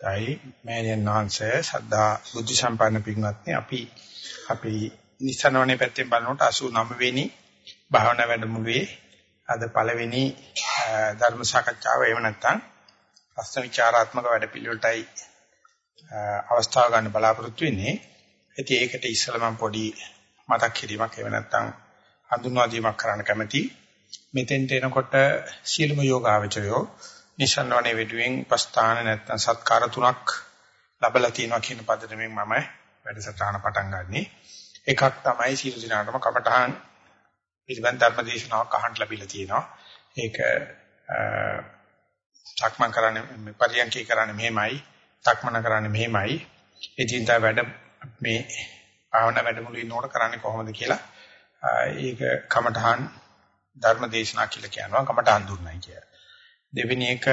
දෛ මෑණියන් වහන්සේ සද්ධා බුද්ධ සම්පන්න පින්වත්නි අපි අපි නිසනවනේ පැත්තෙන් බලනකොට 89 වෙනි භාවනා වැඩමුළුවේ අද පළවෙනි ධර්ම සාකච්ඡාව එහෙම නැත්නම් ප්‍රශ්න විචාරාත්මක වැඩපිළිවෙලටයි අවස්ථාව ගන්න බලාපොරොත්තු වෙන්නේ. ඉතින් ඒකට ඉස්සෙල්ලා මම පොඩි මතක් කිරීමක් එහෙම නැත්නම් හඳුන්වා දීමක් කරන්න කැමතියි. මෙතෙන්ට එනකොට සීලම යෝගාවචරයෝ නිසන්වනේ වෙඩුවෙන් උපස්ථාන නැත්නම් සත්කාර තුනක් ලැබලා තියෙනවා කියන පදනමෙන් මම වැඩසටහන පටන් ගන්නෙ. එකක් තමයි සීල දිනාටම කපටහන් පිළිබඳ ධර්ම දේශනාවක් අහන්න ලැබිලා තියෙනවා. ඒක සක්මන් කරන්නේ පරියන්කේ කරන්නේ මෙහෙමයි, සක්මන කරන්නේ මෙහෙමයි. ඒ චින්තා වැඩ මේ භාවනා වැඩමුළුවේ නෝට කරන්නේ කොහොමද කියලා ඒක කමඨහන් ධර්ම දේශනා කියලා කියනවා කමඨහන් දුන්නයි කියලා. දෙවෙනි එක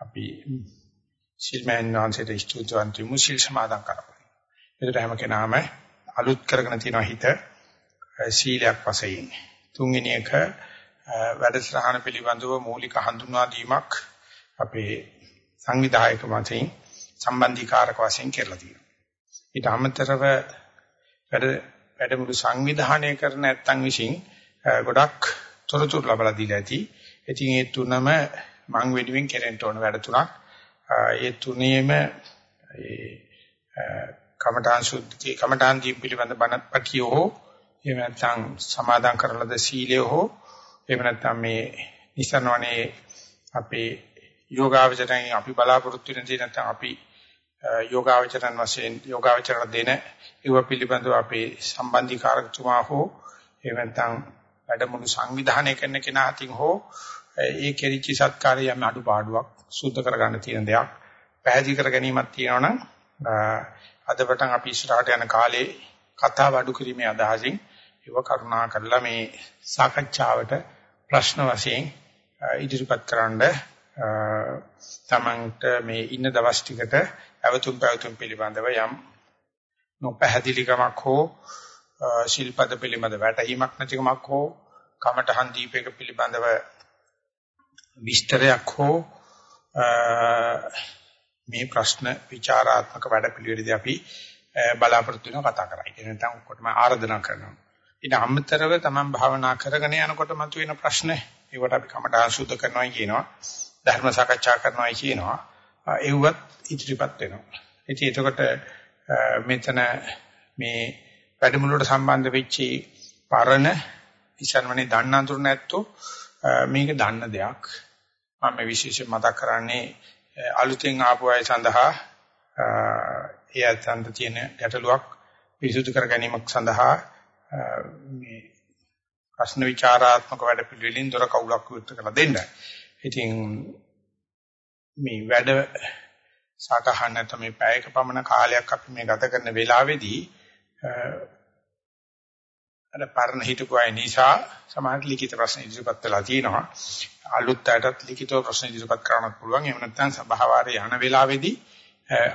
අපි සිල්මයන් වහන්සේට ස්තුතිවන්ත මුසිල් සමාදන් කරපොයි. ඒකට හැම කෙනාම අලුත් කරගෙන තියෙන හිත සීලයක් වශයෙන්. තුන්වෙනි එක වැඩසටහන පිළිබඳව මූලික හඳුන්වා දීමක් අපේ සංවිධායක වශයෙන් සම්බන්ධීකාරක වශයෙන් කරලා තියෙනවා. ඊට අමතරව වැඩ වැඩමුළු සංවිධානය කරන නැත්තන් විසින් ගොඩක් තොරතුරු ලබා දීලා ඇති. ඉතින් ඒ තුනම මං වෙනුවෙන් කෙරෙන්න ඕන වැඩ තුනක්. ඒ තුනේම ඒ කමඨාන් සුද්ධි කමඨාන් දීප පිළිබඳ බණපටිය හෝ එහෙම නැත්නම් සමාදන් කරලද සීලය හෝ එහෙම නැත්නම් මේ නිසනවනේ අපේ යෝගාවචරයෙන් අපි බලාපොරොත්තු වෙන දේ නැත්නම් අපි යෝගාවචරණ වශයෙන් යෝගාවචරණ දෙන ඒව පිළිබඳව අපේ සම්බන්ධීකාරකතුමා හෝ එහෙම නැත්නම් වැඩමුළු සංවිධානය කරන කෙනා අතින් හෝ ඒ කෙරිච්ච සත්කාරය යම් අඩුපාඩුවක් සුද්ධ කරගන්න තියෙන දෙයක් පැහැදිලි කර ගැනීමක් තියෙනවනම් අද පටන් අපි ඉස්සරහට යන කාලේ කතාව අඩු කිරීමේ අදහසින් ඒව කරුණා කරලා මේ සාකච්ඡාවට ප්‍රශ්න වශයෙන් ඉදිරිපත් කරන්න තමන්ට මේ ඉන්න දවස් ටිකට අවතුම් පැවතුම් පිළිබඳව යම් නොපැහැදිලිකමක් හෝ ශිල්පද පිළිබඳ වැටහීමක් නැතිකමක් හෝ කමඨහන් දීපයක පිළිබඳව විස්තරයක් හෝ මේ ප්‍රශ්න විචාරාත්මක වැඩපිළිවෙලදී අපි බලාපොරොත්තු වෙනවා කතා කරයි. ඒ නැත්නම් ඔක්කොටම ආරාධනා කරනවා. ඊට අමතරව තමන් භාවනා කරගෙන යනකොට මතුවෙන ප්‍රශ්න ඒවට අපි කමඨහන් සුද්ධ කරනවා කියනවා. ධර්ම සාකච්ඡා කරනවා කියනවා. ඒවත් ඉදිරිපත් වෙනවා. ඉතින් එතකොට මෙතන මේ වැඩමුළුවට සම්බන්ධ වෙච්ච පරණ ඉෂන්වනේ දන්න අඳුර නැත්තෝ මේක දන්න දෙයක්. මම විශේෂ මතක් කරන්නේ අලුතෙන් ආපු අය සඳහා ඒ අතන්ට තියෙන ගැටලුවක් පිරිසුදු කර ගැනීමක් සඳහා මේ ප්‍රශ්න විචාරාත්මක වැඩ පිළිවෙලින් දොර කවුලක් විවෘත කරලා දෙන්න. ඉතින් මේ වැඩ සාකහන තමයි පැයක පමණ කාලයක් අපි මේ ගත කරන වෙලාවේදී අර පරණ හිටපු අය නිසා සමහර ලිඛිත ප්‍රශ්න ඉදිරිපත් වෙලා තියෙනවා. අලුත් අයටත් ලිඛිතව ප්‍රශ්න ඉදිරිපත් කරන්නත් පුළුවන්. එහෙම නැත්නම් සභාවාරය යන වෙලාවේදී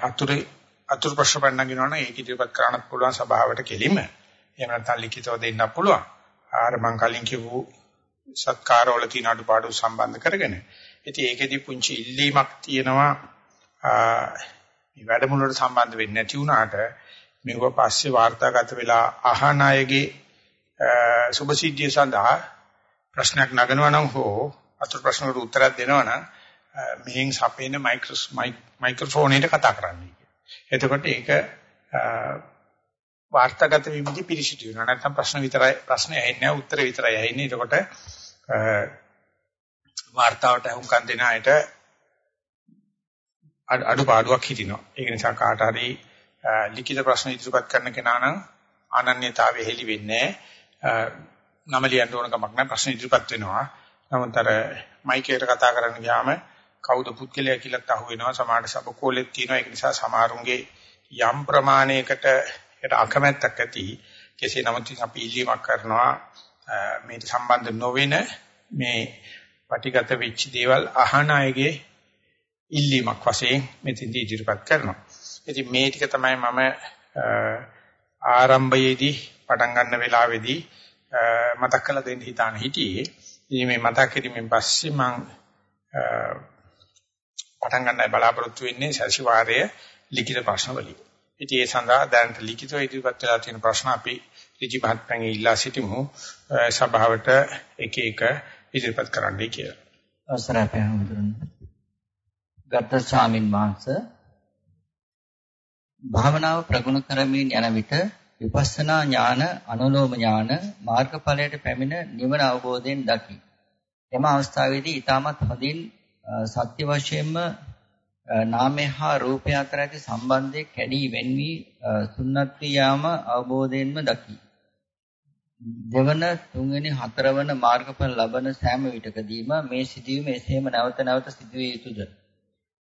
අතුරු අතුරු ප්‍රශ්න පන්නගෙනවනම් ඒක ඉදිරිපත් කරන්නත් පුළුවන් සභාවට කෙලිම. එහෙම නැත්නම් ලිඛිතව දෙන්නත් පුළුවන්. ආර මං කලින් කිව්ව සත්කාරවල තියෙන අඩුපාඩු සම්බන්ධ කරගෙන. ඉතින් ඒකෙදි පුංචි ඉල්ලීමක් තියෙනවා මේ වැඩමුළුවට සම්බන්ධ වෙන්නේ නැති වුණාට මේක පස්සේ වාර්තාගත වෙලා අහන අයගේ සුභසිද්ධිය සඳහා ප්‍රශ්නයක් නගනවා නම් හෝ අතුරු ප්‍රශ්නකට උත්තරයක් දෙනවා නම් මෙහෙන් සපේන මයික්‍රොෆෝන් එකට කතා කරන්න. එතකොට ඒක වාර්තාගත වීමදී පිළිසිතු වෙනවා. නැත්නම් ප්‍රශ්න විතරයි ප්‍රශ්න ඇහෙන්නේ නැහැ උත්තර විතරයි ඇහෙන්නේ. එතකොට වාර්තාවට අහුම්කම් දෙන අයට අඩුපාඩුවක් හිටිනවා. ඒක නිසා කාට හරි ලිඛිත ප්‍රශ්න ඉදිරිපත් කරන්න කෙනා නම් අනන්‍යතාවය හෙලි වෙන්නේ නම ලියන්න ඕන කමක් නැහැ ප්‍රශ්න ඉදිරිපත් වෙනවා. නමුත් අර මයික් එකට කතා කරන්න ගියාම කවුද පුද්ගලයා කියලාත් අහු වෙනවා. සමහර සබකෝලෙත් තියෙනවා. ඒක නිසා සමහරුන්ගේ යම් ප්‍රමාණයකට ඒකට අකමැත්තක් ඇති. කෙසේ නමුත් අපි ඉල්ලීමක් කරනවා මේට සම්බන්ධ නොවන මේ පටිගත වෙච්ච දේවල් අහන අයගේ ඉල්ලීමක් වශයෙන් මෙතෙන්දී ඉදිරිපත් කරනවා. ඉතින් මේ ටික තමයි මම ආරම්භයේදී පටන් ගන්න වෙලාවේදී මතක් කරලා දෙන්න හිතාන හිටියේ. ඉතින් මේ මතක් කිරීමෙන් පස්සේ මම පටන් ගන්නයි බලාපොරොත්තු වෙන්නේ සතිವಾರයේ ලිඛිත ප්‍රශ්න වලින්. ඉතින් ඒ සඳහා දැනට ලිඛිතව ඉදිරිපත් වෙලා තියෙන ප්‍රශ්න අපි ඍජු මහත්මයන්ගේ ඉල්ලා සිටිමු සභාවට එක එක ඉදිරිපත් කරන්නයි කියලා. අවසරයි පැහැදිලි. ගත ස්වාමින් වහන්සේ භාවනාව ප්‍රගුණ කරමින් යන විට විපස්සනා ඥාන අනුලෝම ඥාන මාර්ගඵලයට පැමිණ නිවන අවබෝධයෙන් දකි. එම අවස්ථාවේදී ඊටමත් හොඳින් සත්‍ය වශයෙන්ම නාමය හා රූපය අතර ඇති සම්බන්ධය කැඩී වෙන් වී සුන්නත් යාම අවබෝධයෙන්ම දකි. දෙවන තුන්වෙනි හතරවන මාර්ගඵල ලබන සෑම විටකදීම මේ සිදුවීම එසේම නැවත නැවත සිදුවිය යුතුයද?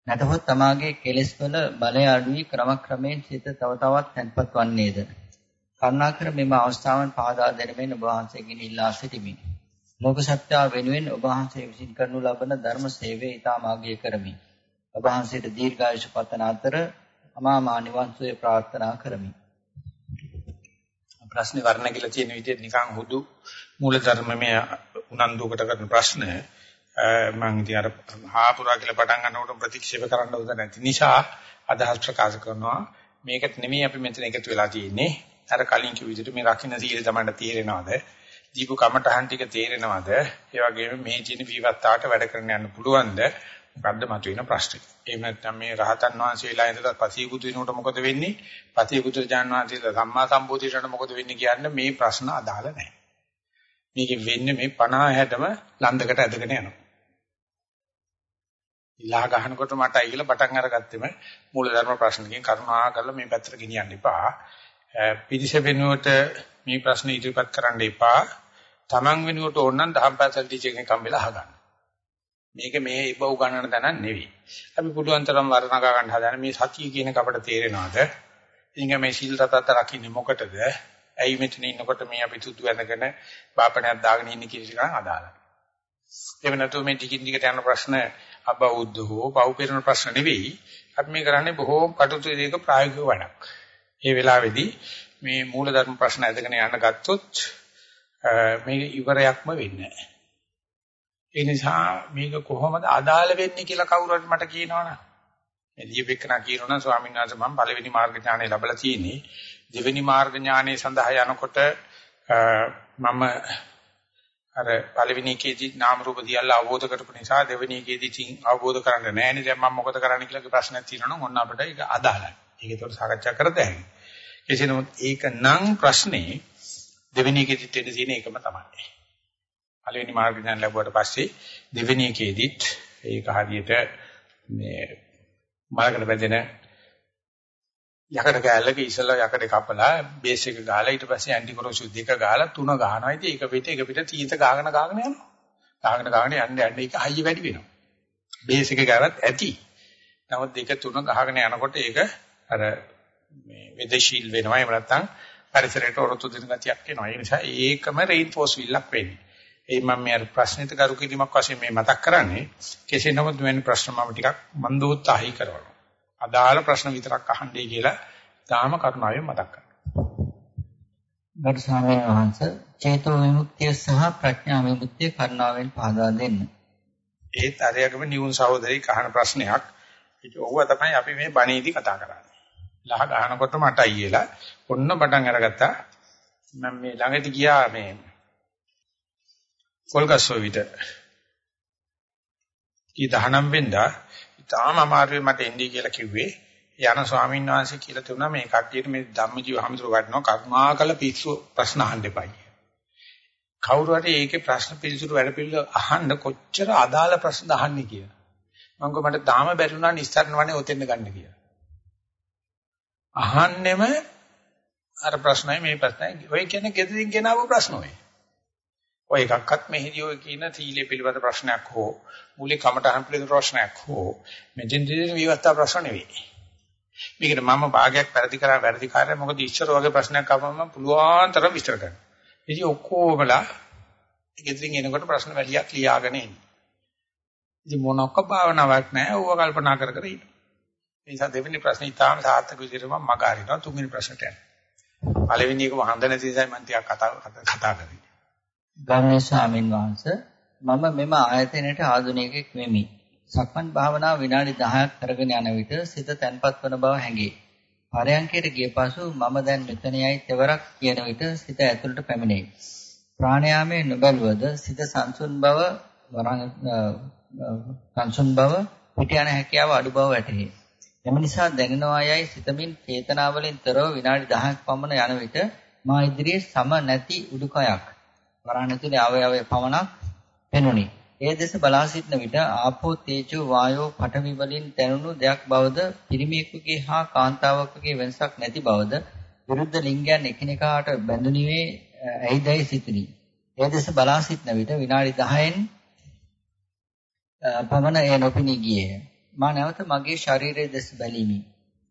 නැතහොත් තමාගේ කෙලෙස් වල බලය අඩු වී ක්‍රමක්‍රමයෙන් සිත තව තවත් තැන්පත් වන්නේද? කරුණාකර මෙම අවස්ථාවන් පාදා දෙනමින් ඔබ වහන්සේගෙන් ඉල්ලා සිටිමි. ලෝක සත්‍ය වෙනුවෙන් ඔබ වහන්සේ විසින් කරනු ලබන ධර්ම සේවය ඊටම ආගය කරමි. ඔබ වහන්සේට දීර්ඝායුෂ පතන අතර අමා මහ නිවන් සුවය ප්‍රාර්ථනා කරමි. ප්‍රශ්නේ වර්ණ කියලා තියෙන විදිහට නිකන් හුදු මූලධර්මමය උනන්දුවකට කරන ප්‍රශ්න මම ඉතින් අර හාපුරා කියලා පටන් ගන්නකොට ප්‍රතික්ෂේප කරන්න උද නැති නිසා අදහස් ප්‍රකාශ කරනවා. මේකට නෙමෙයි අපි මෙතන එකතු වෙලා තියෙන්නේ. අර කලින් කිව්ව විදිහට මේ රකින්න සීල තමයි තේරෙනවද? දීපු කමටහන් ටික තේරෙනවද? ඒ වගේම මේ ජීන විවත්තාට වැඩ කරන්න යන්න පුළුවන්ද? මොකද්ද මතුවෙන ප්‍රශ්නේ? එහෙම නැත්නම් මේ රහතන් වහන්සේලා ඉඳලා පසීබුදු වෙනකොට මොකද වෙන්නේ? පසීබුදු ජාන වහන්සේලා සම්මා සම්බෝධියට මොකද වෙන්නේ කියන්නේ මේ ප්‍රශ්න අදාළ නැහැ. මේකෙ වෙන්නේ මේ 50 60ම ලන්දකට ඇදගෙන යනවා. ඉලා ගහනකොට මට අයිගල පටන් අරගත්තෙම මූලධර්ම ප්‍රශ්නකින් කරුණා කරලා මේ පැත්තට ගෙනියන්න එපා. පිටිස වෙනුවට මේ ප්‍රශ්න ඉදිරිපත් කරන්න එපා. Taman වෙනුවට ඕනනම් දහම් පාසල් ටීචර් කෙනෙක් හම්බෙලා අහගන්න. මේක මේ ඉබ උගන්නන තැනක් නෙවෙයි. අපි පුළුවන් තරම් වර්ණගා ගන්න හදන මේ සතිය කියන කපට තේරෙනවද? ඉතින් මේ සීල් තතත් රකින්නේ මොකටද? ඇයි මෙතන ඉන්නකොට මේ අපි තුතු වැඳගෙන බාපණයක් දාගෙන ඉන්නේ කියන එක අදාළයි. එහෙම නැතුව මේ ටිකින් ටිකට යන ප්‍රශ්න අබෞද්ධ හෝ පෞපිරණ ප්‍රශ්න නෙවෙයි. අපි මේ කරන්නේ බොහෝම කටුතු දෙයක ප්‍රායෝගික වැඩක්. ඒ වෙලාවේදී මේ මූලධර්ම ප්‍රශ්න ඇදගෙන යන්න ගත්තොත් මේක ඉවරයක්ම වෙන්නේ නැහැ. ඒ නිසා මේක කොහොමද අදාළ වෙන්නේ කියලා කවුරු හරි මට කියනවනම් මේ දීපෙකනා කියනවනම් ස්වාමීන් වහන්සේ මම පළවෙනි මාර්ග ඥානය ලැබලා තියෙන්නේ දෙවෙනි මාර්ග ඥානය සඳහා යනකොට මම අර පළවෙනි එකේදී නාම රූප දියල්ලා අවබෝධ කරපු නිසා දෙවෙනි එකේදී තින් අවබෝධ කරන්න නැහැ නේද මම මොකද කරන්න කියලා ප්‍රශ්නයක් තියෙනවා නම් ඔන්න අපිට ඒක අදාළයි. ඒක ඒකට සාකච්ඡා කරද හැකියි. කෙසේ නමුත් ඒක නම් ප්‍රශ්නේ දෙවෙනි එකේදීත් වෙන්න තියෙන එකම තමයි. පළවෙනි මාර්ග ඥාන ලැබුවට පස්සේ දෙවෙනි එකේදීත් ඒක හරියට මේ මාර්ගකට බැඳෙන යකඩ කෑල්ලක ඉස්සලා යකඩ කපලා බේස් එක ගාලා ඊට පස්සේ ඇන්ටි කොරොසිව් දෙක ගාලා තුන ගහනවා. ඉතින් ඒක පිට ඒක පිට තීත ගාගෙන ගාගෙන යනවා. ගාගෙන ගාගෙන යන්න යන්න ඒක හයිය වැඩි වෙනවා. බේස් එක ගාවත් ඇති. නමුත් දෙක තුන ගහගෙන යනකොට ඒක අර මේ වෙදශීල් වෙනවා. එහෙම නැත්නම් පරිසරයට ඔරොත්තු දෙන ගතියක් එනවා. ඒ නිසා ඒකම රේන්ෆෝස් විල්ලක් වෙන්නේ. ඒ මම මේ අර ප්‍රශ්නෙට කරු කිරීමක් වශයෙන් මේ මතක් කරන්නේ කෙසේ නමුත් මෙවැනි ප්‍රශ්න මම ටිකක් මන්දෝත්සාහී කරනවා. අදාළ ප්‍රශ්න විතරක් අහන්නයි කියලා තාම කරුණාවෙන් මතක් කරනවා. ගරු ස්වාමීන් වහන්සේ චේතෝ විමුක්තිය සහ ප්‍රඥා විමුක්තිය කරුණාවෙන් පහදා දෙන්න. ඒත් අරයගම නියුන් සහෝදරයි අහන ප්‍රශ්නයක්. ඒක ඔව්ව තමයි අපි මේ බණීදී කතා කරන්නේ. ලහ ගහනකොට මට අයියලා ඔන්න පටන් අරගත්තා. මම මේ ළඟට ගියා මේ කොල්ගස්සෝ විතර. කී 19 වෙනිදා තාම අමාරුවේ මට එන්නේ කියලා කිව්වේ යන ස්වාමීන් වහන්සේ කියලා තුනා මේ කට්ටියට මේ ධම්මජීව හැමතුරු වටනවා කර්මාකල පිස්සු ප්‍රශ්න අහන්න එපා කවුරු හරි ඒකේ ප්‍රශ්න පිළිතුරු වැඩ පිළිවෙල අහන්න කොච්චර අදාළ ප්‍රශ්න අහන්නේ කියලා. මම කිව්වා මට තාම බැරි වුණා නිස්සාරණ වනේ ඔතෙන්ද ගන්න කියලා. අහන්නෙම අර ප්‍රශ්නයි මේ ප්‍රශ්නයි ඔය කියන්නේ ගෙදරින් ගෙනාවු ප්‍රශ්න ඔය. ඔය එකක්වත් මෙහිදී ඔය කියන තීලේ පිළිබඳ ප්‍රශ්නයක් හෝ මූලික කමටහන් පිළිබඳ ප්‍රශ්නයක් හෝ මෙජෙන්දින විවස්ථා ප්‍රශ්න නෙවෙයි. මේකට මම භාගයක් වැරදි කරා වැරදි කාර්යය මොකද ඉස්සර වගේ ප්‍රශ්නයක් ආවම පුළුවන් තරම් විස්තර කරන්න. ඉතින් ඔක්කොමලා ගෙදරින් එනකොට ප්‍රශ්න වැලියක් ලියාගෙන එන්නේ. ඉතින් මොනක්ක භාවනාවක් නැහැ. ඌව කල්පනා කර කර ඉන්න. ඒ නිසා දෙවෙනි ප්‍රශ්නේ ඊටාම සාර්ථක විදිහට මම මග අරිනවා තුන්වෙනි ප්‍රශ්නට යනවා. පළවෙනි එක වහඳ නැති නිසා මම ටිකක් කතා කතා කරේ. ගෞරවනීය ස්වාමින් වහන්සේ මම මෙම ආයතනයේ ආධුනිකෙක් වෙමි. සක්මන් භාවනාව විනාඩි 10ක් කරගෙන යන විට සිත තැන්පත් වන බව හැඟේ. පරයන්කයට ගිය පසු මම දැන් මෙතනයි තෙවරක් කියන විට සිත ඇතුළට පැමිණේ. ප්‍රාණයාමයේ නොබැලුවද සිත සංසුන් බව වරන් සංසුන් බව පිට යන හැකියාව අඩු බව වැටහේ. එම නිසා දැනෙනවා යයි සිතමින් චේතනාවලින් තොරව විනාඩි 10ක් පමණ යන විට මා ඉදිරියේ සම නැති උඩුකයක් වරණ ඇතුලේ අවයවය පමණක් පෙනුනි. ඒ දෙස බලා සිටන විට ආපෝ තේජෝ වායෝ පඨවි වලින් දැනුණු දෙයක් බවද පිරිමියෙකුගේ හා කාන්තාවකගේ වෙනසක් නැති බවද විරුද්ධ ලිංගයන් එකිනෙකාට බැඳුනිවේ ඇයිදයි සිටිනි. ඒ දෙස බලා සිටන විට විනාඩි 10න් පමණ එය නොපෙනී ගියේය. මා නැවත මගේ ශරීරයේ දෙස බැලීමි.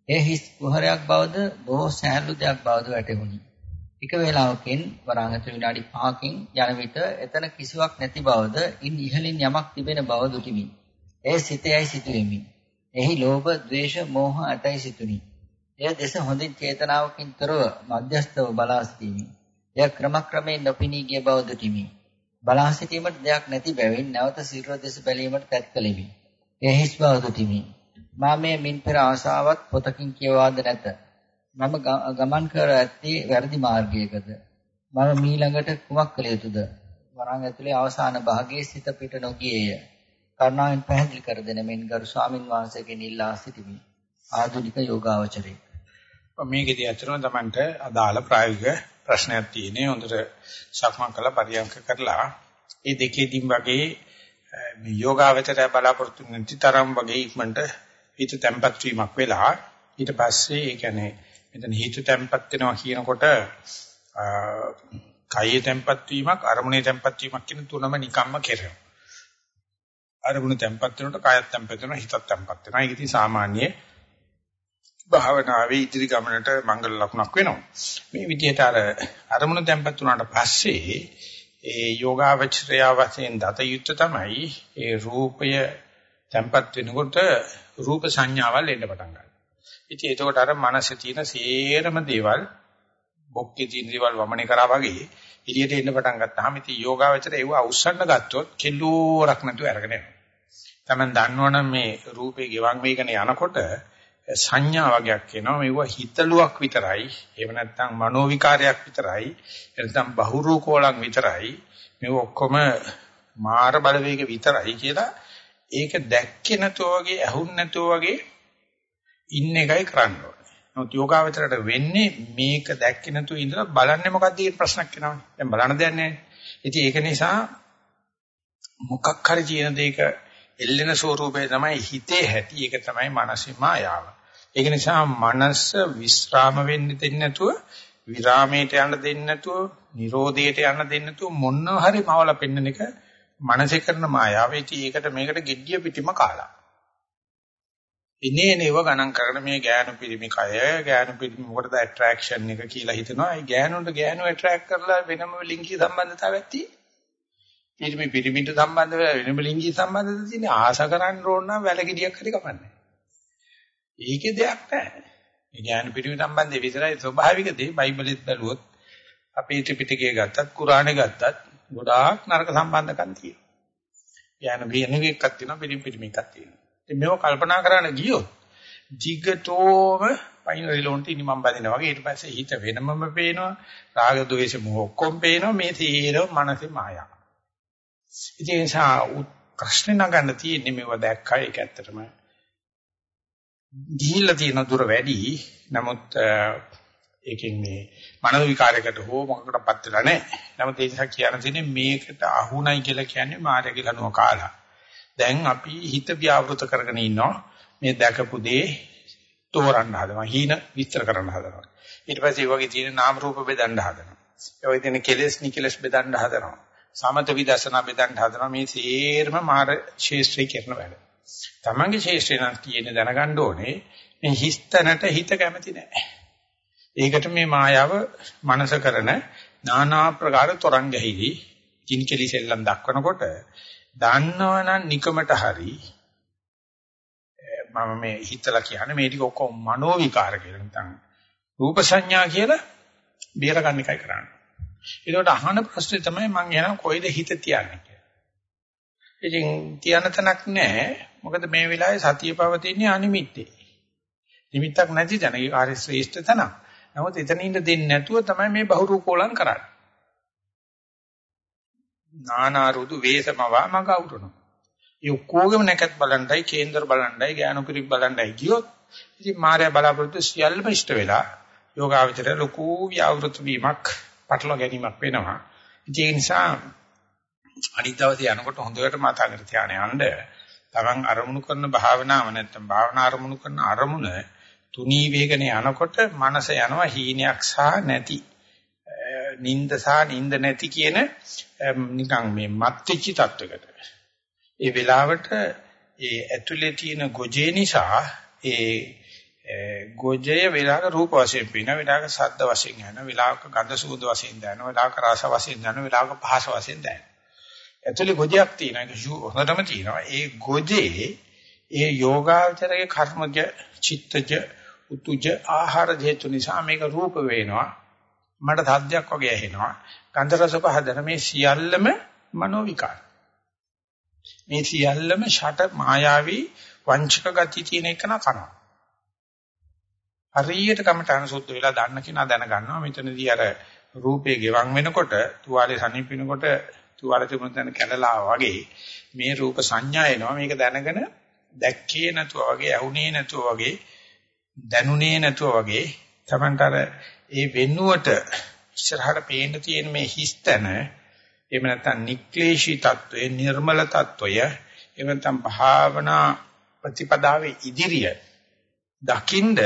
එය හිස් කුහරයක් බවද බොහෝ සෑහළු දෙයක් බවද වැටහුණි. ටික වේලාවකින් වරාගත විනාඩි 5කින් යන විට එතන කිසිවක් නැති බවද ඉන් ඉහළින් යමක් තිබෙන බව දුටිමි. එය සිතයයි සිතුවෙමි. එහි ලෝභ, ද්වේෂ, මෝහ ඇතයි සිතුනි. එය දෙස හොඳින් චේතනාවකින් තොරව මධ්‍යස්තව බලා සිටීමි. එය ක්‍රමක්‍රමයෙන් නොපිනී ගිය බව දුටිමි. බලා සිටීමට දෙයක් නැති බැවින් නැවත සිරුර දෙස බැලීමට තැත් කළෙමි. එය හිස් බව දුටිමි. මා මේ මින් පෙර ආසාවත් පොතකින් කියවාද නැත. මම ගමන් කර ඇත්තේ වැරදි මාර්ගයකද? මම මීළඟට කුමක් කළ යුතුද? වරන් ඇතුලේ අවසාන භාගයේ සිත පිට නොගියේය. කරුණාවෙන් පැහැදිලි කර දෙන මෙන් ගරු ස්වාමින් වහන්සේගෙන් ඉල්ලා සිටිමි. ආධුනික යෝගාවචරයේ. මේකෙදී අතරම Tamanට අදාළ ප්‍රායෝගික ප්‍රශ්නයක් තියෙනේ. හොඳට සක්මන් කළා පරියන්ක කරලා ඒ දෙකේදීම වගේ මේ යෝගාවචරය බලාපොරොත්තු නැති තරම් වගේ ඉක්මනට හිත තැම්පත් වීමක් වෙලා ඊට පස්සේ ඒ කියන්නේ මෙතන හිත තැම්පත් වෙනවා කියනකොට කයේ තැම්පත් වීමක් අරමුණේ තැම්පත් වීමක් කියන තුනම නිකම්ම කෙරෙනවා. අරමුණ තැම්පත් වෙනකොට කායත් තැම්පත් වෙනවා හිතත් තැම්පත් වෙනවා. ඒක ඉතින් සාමාන්‍ය භාවනාවේ ඉදිරි ගමනට මංගල ලකුණක් වෙනවා. මේ විදිහට අර අරමුණ තැම්පත් වුණාට පස්සේ ඒ යෝගාවචරය වශයෙන් දත යුත්ත තමයි ඒ රූපය තැම්පත් වෙනකොට රූප සංඥාවල් එන්න පටන් ගන්නවා. ඉතින් එතකොට අර මනසේ තියෙන සේරම දේවල් බොක්කේ තියෙන දේවල් වමනේ කරා වගේ එළියට එන්න පටන් ගත්තාම ඉතින් යෝගාවචරය ඒව අවුස්සන්න ගත්තොත් කෙලෝරක් නැතුව අරගෙන යනවා. Taman දන්නවනම් මේ රූපේ ගෙවන් වේගන යනකොට සංඥා වගේක් එනවා. මේව හිතලුවක් විතරයි. එහෙම නැත්නම් මනෝ විකාරයක් විතරයි. නැත්නම් බහුරූපෝලං විතරයි. මේ ඔක්කොම මාර බලවේග විතරයි කියලා ඒක දැක්කේ නැතුව වගේ ඇහුන් නැතුව වගේ ඉන්න එකයි කරන්න ඕනේ. නමුත් යෝගාවචරයට වෙන්නේ මේක දැක්කේ නැතුව ඉඳලා බලන්නේ මොකක්ද කියන ප්‍රශ්නක් එනවනේ. දැන් බලන්න දෙයක් නැහැ. ඉතින් ඒක නිසා මොකක් හරි කියන දෙයක එල්ලෙන ස්වરૂපය තමයි හිතේ හැටි. ඒක තමයි මානසික මායාව. ඒක නිසා මනස විස්්‍රාම වෙන්න දෙන්නේ නැතුව විරාමයට යන්න දෙන්නේ නැතුව නිරෝධයට යන්න දෙන්නේ නැතුව මොනවා හරි මවල පෙන්නන එක මනසේ කරන මායාව. ඉතින් ඒකට මේකට gediya පිටිම කාලා. ඉන්නේ නේව ගණන් කරගෙන මේ ගෑනු පිරිමි කය ගෑනු පිරිමි මොකටද ඇට්‍රැක්ෂන් එක කියලා හිතනවා. ඒ ගෑනුන්ට ගෑනු ඇට්‍රැක්ට් කරලා වෙනම ලිංගික සම්බන්ධතාවයක් තියෙන්නේ. පිරිමි පිරිමිට සම්බන්ධ වෙලා වෙනම ලිංගික සම්බන්ධතාවයක් තියෙන ආශ කරන්න ඕන නම් වැලගෙඩියක් හරි කපන්නේ. ඒකේ දෙයක් නැහැ. ඒ ඥාන පිරිමි සම්බන්ධය විතරයි ස්වභාවික දේ බයිබලෙත් බැලුවොත් අපේ ත්‍රිපිටකය ගත්තත් කුරානේ ගත්තත් ගොඩාක් නරක සම්බන්ධකම් තියෙනවා. ඥාන විනයෙකක් තියෙනවා පිරිමි පිරිමි එකක් තියෙනවා. ඉතින් මේව කල්පනා කරන්න ගියොත් jigatoම පයින් රිලොන්ට ඉනි මම බදිනවා වගේ ඊට පස්සේ හිත වෙනමම පේනවා රාග ద్వේෂ මොහ ඔක්කොම පේනවා මේ තීරව මනසේ මායාව. ඉතින් ඒ නිසා ප්‍රශ්නේ නගන්න තියෙන්නේ මේව දැක්කා ඒක ඇත්තටම ගිහිල්ලා තියෙන දුර වැඩි නමුත් ඒකෙන් මේ මනෝ විකාරයකට හෝ මොකකටවත් වෙලා නැහැ. නමුත් ඒ නිසා කියන්න තියෙන්නේ මේකට අහුණයි කියලා කියන්නේ මායාවේ ලනුව කාලා. දැන් අපි හිත ව්‍යවෘත කරගෙන ඉන්නවා. මේ දැකපු දේ තෝරන්න හදනවා හීන විස්තර කරන්න හදනවා. ඊට පස්සේ වගේ තියෙන නාම රූප බෙදන්න හදනවා. ඒ වගේ තියෙන කෙලෙස් නිකලස් බෙදන්න හදනවා. සමත විදර්ශනා බෙදන්න හදනවා. මේ සේරම මාර ශේෂ්ත්‍රී කරන වැඩ. තමන්ගේ ශේෂ්ත්‍රේ නම් කියන්නේ දැනගන්න ඕනේ මේ හිස්තැනට හිත කැමති නැහැ. ඒකට මේ මායාව මනස කරන নানা ආකාර තරංග ගැහිලි කින්කලි සෙල්ලම් දක්වනකොට දන්නවනම් නිකමට හරි මම මේ හිතලා කියන්නේ මේ ටික ඔක්කොම මනෝ විකාර කියලා නැත්නම් රූප සංඥා කියලා බේර ගන්න එකයි කරන්නේ. ඒකට අහන ප්‍රශ්නේ තමයි මම එනවා කොයිද හිත තියන්නේ කියලා. ඉතින් තියන තැනක් නැහැ. මොකද මේ වෙලාවේ සතිය පවතින්නේ අනිමිත්තේ. නිමිත්තක් නැති තැන ඒ කාර්ය ශ්‍රේෂ්ඨ තැන. නමුත් එතන ඉන්න දෙන්නේ නැතුව තමයි මේ බහුරූපෝලම් කරන්නේ. නානා රුදු වේසමවා මග අවුරුනවා. ඒ ඔක්කොගෙම නැකත් බලන්නයි කේන්දර බලන්නයි ඥානපිරික් බලන්නයි ගියොත් ඉතින් මාර්යා බලාපොරොත්තු සියල්ලම ඉෂ්ට වෙලා යෝගාවචරය ලොකු ව්‍යවෘත වීමක් පටල ගැනීමක් වෙනවා. ඒ නිසා අනිත් දවසේ යනකොට හොඳට මතක කර තියාගෙන යන්න තමන් අරමුණු කරන භාවනාව නැත්නම් භාවනා අරමුණු කරන අරමුණ තුනී වේගනේ යනකොට මනස යනවා හීනයක් සහ නැති නිින්ද සහ නිින්ද නැති කියන නිකන් මේ මත්විච්ච තත්වයකට. ඒ වෙලාවට ඒ ඇතුලේ තියෙන ගොජේ නිසා ඒ ගොජය වෙලාවක රූප වශයෙන් පේන, වෙලාවක ශබ්ද වශයෙන් යන, වෙලාවක ගඳ සුවඳ වශයෙන් දැනෙන, වෙලාවක රස වශයෙන් දැනෙන, වෙලාවක පහස වශයෙන් දැනෙන. ඇතුලේ ගොජයක් තියෙනවා ඒක හොඳටම තියෙනවා ඒ ගොජේ ඒ යෝගාචරයේ කර්මජ චිත්තජ උතුජ ආහාර හේතු නිසා මේක රූප වෙනවා මට සද්දයක් වගේ ඇහෙනවා. ගන්ධ රස පහදන මේ සියල්ලම මනෝ විකාර. මේ සියල්ලම ෂට මායාවී වංචක ගති තියෙන එක නකනවා. හරියට කමටහන සුද්ධ වෙලා දන්න කෙනා දැනගන්නවා මෙතනදී අර රූපේ ගෙවන් වෙනකොට තුවාලේ සනිපිනකොට තුවාලේ තිබුණ තැන කැඩලා වගේ මේ රූප සංඥා එනවා. මේක දැනගෙන දැක්කේ නැතුව වගේ ඇහුනේ නැතුව වගේ දැනුනේ නැතුව වගේ Tamanට අර ඒ වෙනුවට ඉස්සරහට පේන්න තියෙන මේ හිස්තන එහෙම නැත්නම් නික්ලේශී తত্ত্বය නිර්මල తত্ত্বය එහෙම නැත්නම් භාවනා ප්‍රතිපදාවේ ඉදිරිය දකින්ද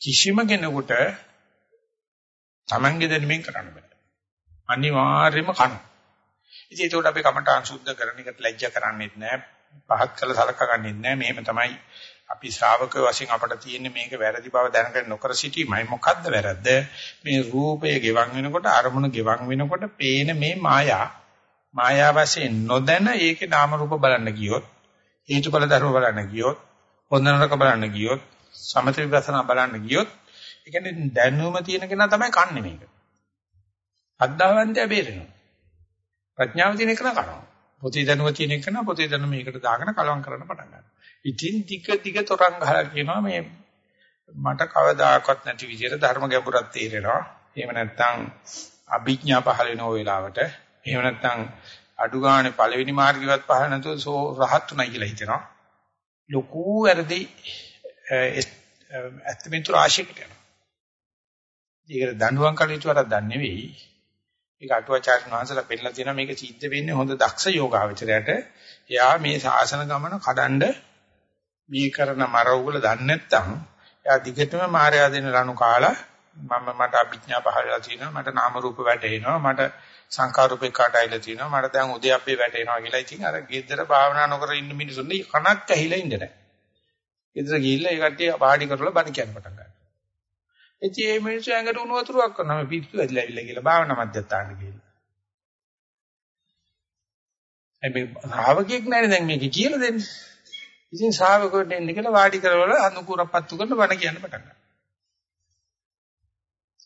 කිසිම කෙනෙකුට Tamange දැනුමින් කරන්න බෑ. අනිවාර්යයෙන්ම කන ඉතින් ඒකට අපි කමට අංශුද්ධ කරන එකට ලැජ්ජා කරන්නේත් නෑ පහත් කළ සලක ගන්නෙත් නෑ. මෙහෙම තමයි අපි ශ්‍රාවක වශයෙන් අපට තියෙන මේක වැරදි බව දැනගෙන නොකර සිටීමයි මොකද්ද වැරද්ද මේ රූපය ගෙවන් වෙනකොට අරමුණ ගෙවන් වෙනකොට පේන මේ මායා මායා වශයෙන් නොදැන ඒකේ නාම රූප බලන්න ගියොත් හේතුඵල ධර්ම බලන්න ගියොත් හොඳ නරක බලන්න ගියොත් සමථ විපස්සනා බලන්න ගියොත් ඒ කියන්නේ දැනුම තියෙන කෙනා තමයි කන්නේ මේක. අද්දාවන්තය බේරෙනවා. ප්‍රඥාව තියෙන කෙනා කනවා. පොතේ දැනුම තියෙන කෙනා පොතේ දැනුම මේකට දාගෙන කලවම් කරන්න පටන් ගන්නවා. ඉතින් ටික ටික තොරන් ගහලා කියනවා මේ මට කවදාකවත් නැති විදිහට ධර්ම ගැඹුරක් තේරෙනවා. එහෙම නැත්නම් අභිඥා පහල වෙන වෙලාවට එහෙම නැත්නම් අඩු ගානේ පළවෙනි මාර්ගිකවත් පහල නැතුව සෝ රහත් උනායි කියලා හිතෙනවා. ලොකු වැඩි ඇත්තමින්තු රාශියකට යනවා. ඒකට දඬුවම් කළ යුතු වරක් දන්නේ නෙවෙයි. ඒක අටුවාචාර්ය වහන්සේලා පෙන්නලා තියෙනවා මේක සිද්ධ වෙන්නේ හොඳ දක්ෂ යෝගාවචරයට. එයා මේ ශාසන ගමන කඩන්ඩ මේ කරන මර උගල දන්නේ නැත්නම් එයා දිගටම මායя දෙන රණු කාලා මම මට අභිඥා පහළලා තියෙනවා මට නාම රූප වැටෙනවා මට සංඛාර රූපේ කාටයිලා තියෙනවා මට දැන් උදේ අපේ වැටෙනවා කියලා ඉතින් අර ගෙදර භාවනා නොකර ඉන්න මිනිසුන්ගේ කනක් ඇහිලා ඉන්න නැහැ. ගෙදර ගිහිල්ලා ඒ කට්ටිය පාඩි කරලා බණ කියන්න පටන් ගන්නවා. එතී මේ මිනිස්සු ඇඟට උණු වතුරක් කරනවා මේ පිස්සු ඇදලා ඇවිල්ලා කියලා භාවනා මධ්‍යස්ථානට ගිහිල්ලා. හැබැයි ශ්‍රාවකෙක් නැහැ දැන් මේක කියලා දෙන්නේ. ඉතින් ශ්‍රාවකෙකුට එන්න කියලා වාඩි කරවල අනුකූරක් පත්තු කරන බණ කියන්න පටන් ගන්නවා.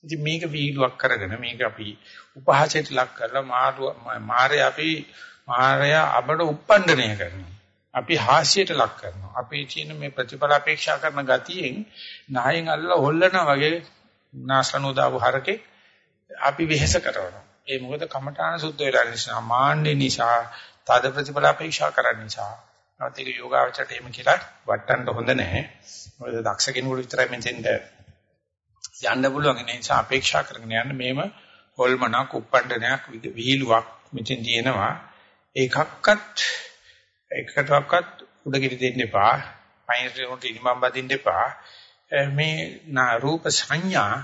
ඉතින් මේක වීලුවක් කරගෙන මේක අපි උපහාසයට ලක් කරලා මාරු මාරය අපි මාරය අපට උප්පණ්ඩණය කරනවා. අපි හාස්‍යයට ලක් කරනවා. අපේ තියෙන මේ ප්‍රතිඵල අපේක්ෂා කරන ගතියෙන් නායෙන් අල්ලලා හොල්ලනවා වගේ නාසනෝදාව හරකේ අපි වෙහෙස කරනවා. ඒ මොකද කමඨාන සුද්ධ වෙලා නිසා මාන්නේ නිසා තද ප්‍රතිඵල අපේක්ෂා කරන නිසා නැත්නම් ඒක යෝගාවචරයට එහෙම කියලා වටන්න හොඳ නැහැ. මොකද දක්ෂ කෙනෙකුට විතරයි මෙතෙන්ද යන්න පුළුවන්. ඒ නිසා අපේක්ෂා කරගෙන යන්න මේම හොල්මනක් උප්පණ්ඩනයක් විහිළුවක් මෙතෙන් තියෙනවා. ඒකක්වත් එකකටවත් උඩගිරි දෙන්න එපා. පයින්ට උන්ට ඉනිමම් බදින්න එපා. මේ රූප සංඥා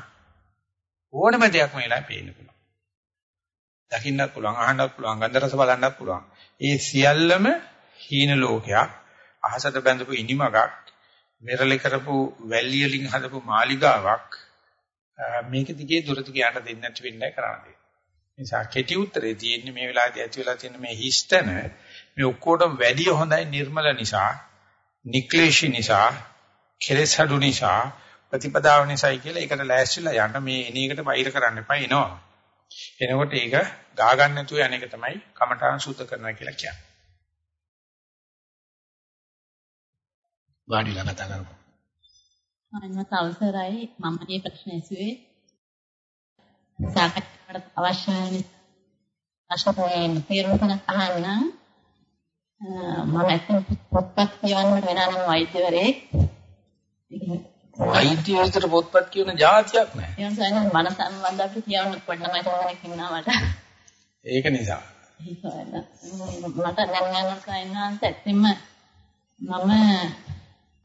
ඕනම දෙයක් මේලා පේන්න පුළුවන්. දකින්නත් පුළුවන්, අහන්නත් පුළුවන්, ගන්ධ රස බලන්නත් පුළුවන්. ඒ සියල්ලම හීන ලෝකයක් අහසට බැඳපු ඉනිමගක් මෙරළි කරපු වැල්ලි වලින් හදපු මාලිගාවක් මේක දිගේ දුරට ගියාට දෙන්නේ නැති වෙන්නයි කරන්නේ. නිසා කෙටි උත්තරේ තියෙන්නේ මේ වෙලාවේදී ඇති වෙලා තියෙන මේ හිස්තන මේ ඔක්කොටම වැඩිය හොඳයි නිර්මල නිසා, නික්ලේශී නිසා, කෙලෙස් අඩු නිසා, ප්‍රතිපදාව නිසායි කියලා ඒකට ලෑස්තිලා යන්න මේ එන එකට වෛර කරන්න එපා එනවා. එනකොට ඒක ගා ගන්න නැතුව යන එක තමයි කමඨාන් සුද්ධ කරනවා කියලා කියන්නේ. වාඩිලා කතා කරමු. අනන්ත අවසරයි මම මේ ප්‍රශ්න ඇසුවේ සාකච්ඡාවට අවශ්‍ය වෙන අශෝකයන් පිරුණා අහන්න මම ඇත්තට පොත්පත් කියවන්නට වෙනා නම් වෛද්‍යවරයෙක් වෛද්‍ය විතර පොත්පත් කියන જાතියක් නැහැ. ඒ නිසා මම මන සම්බන්ධ අපිට කියවන්න පොඩ්ඩක් මම කියනවා මට. ඒක නිසා. මට දැනගන්න සයින්හන්ස් ඇත්තෙම මම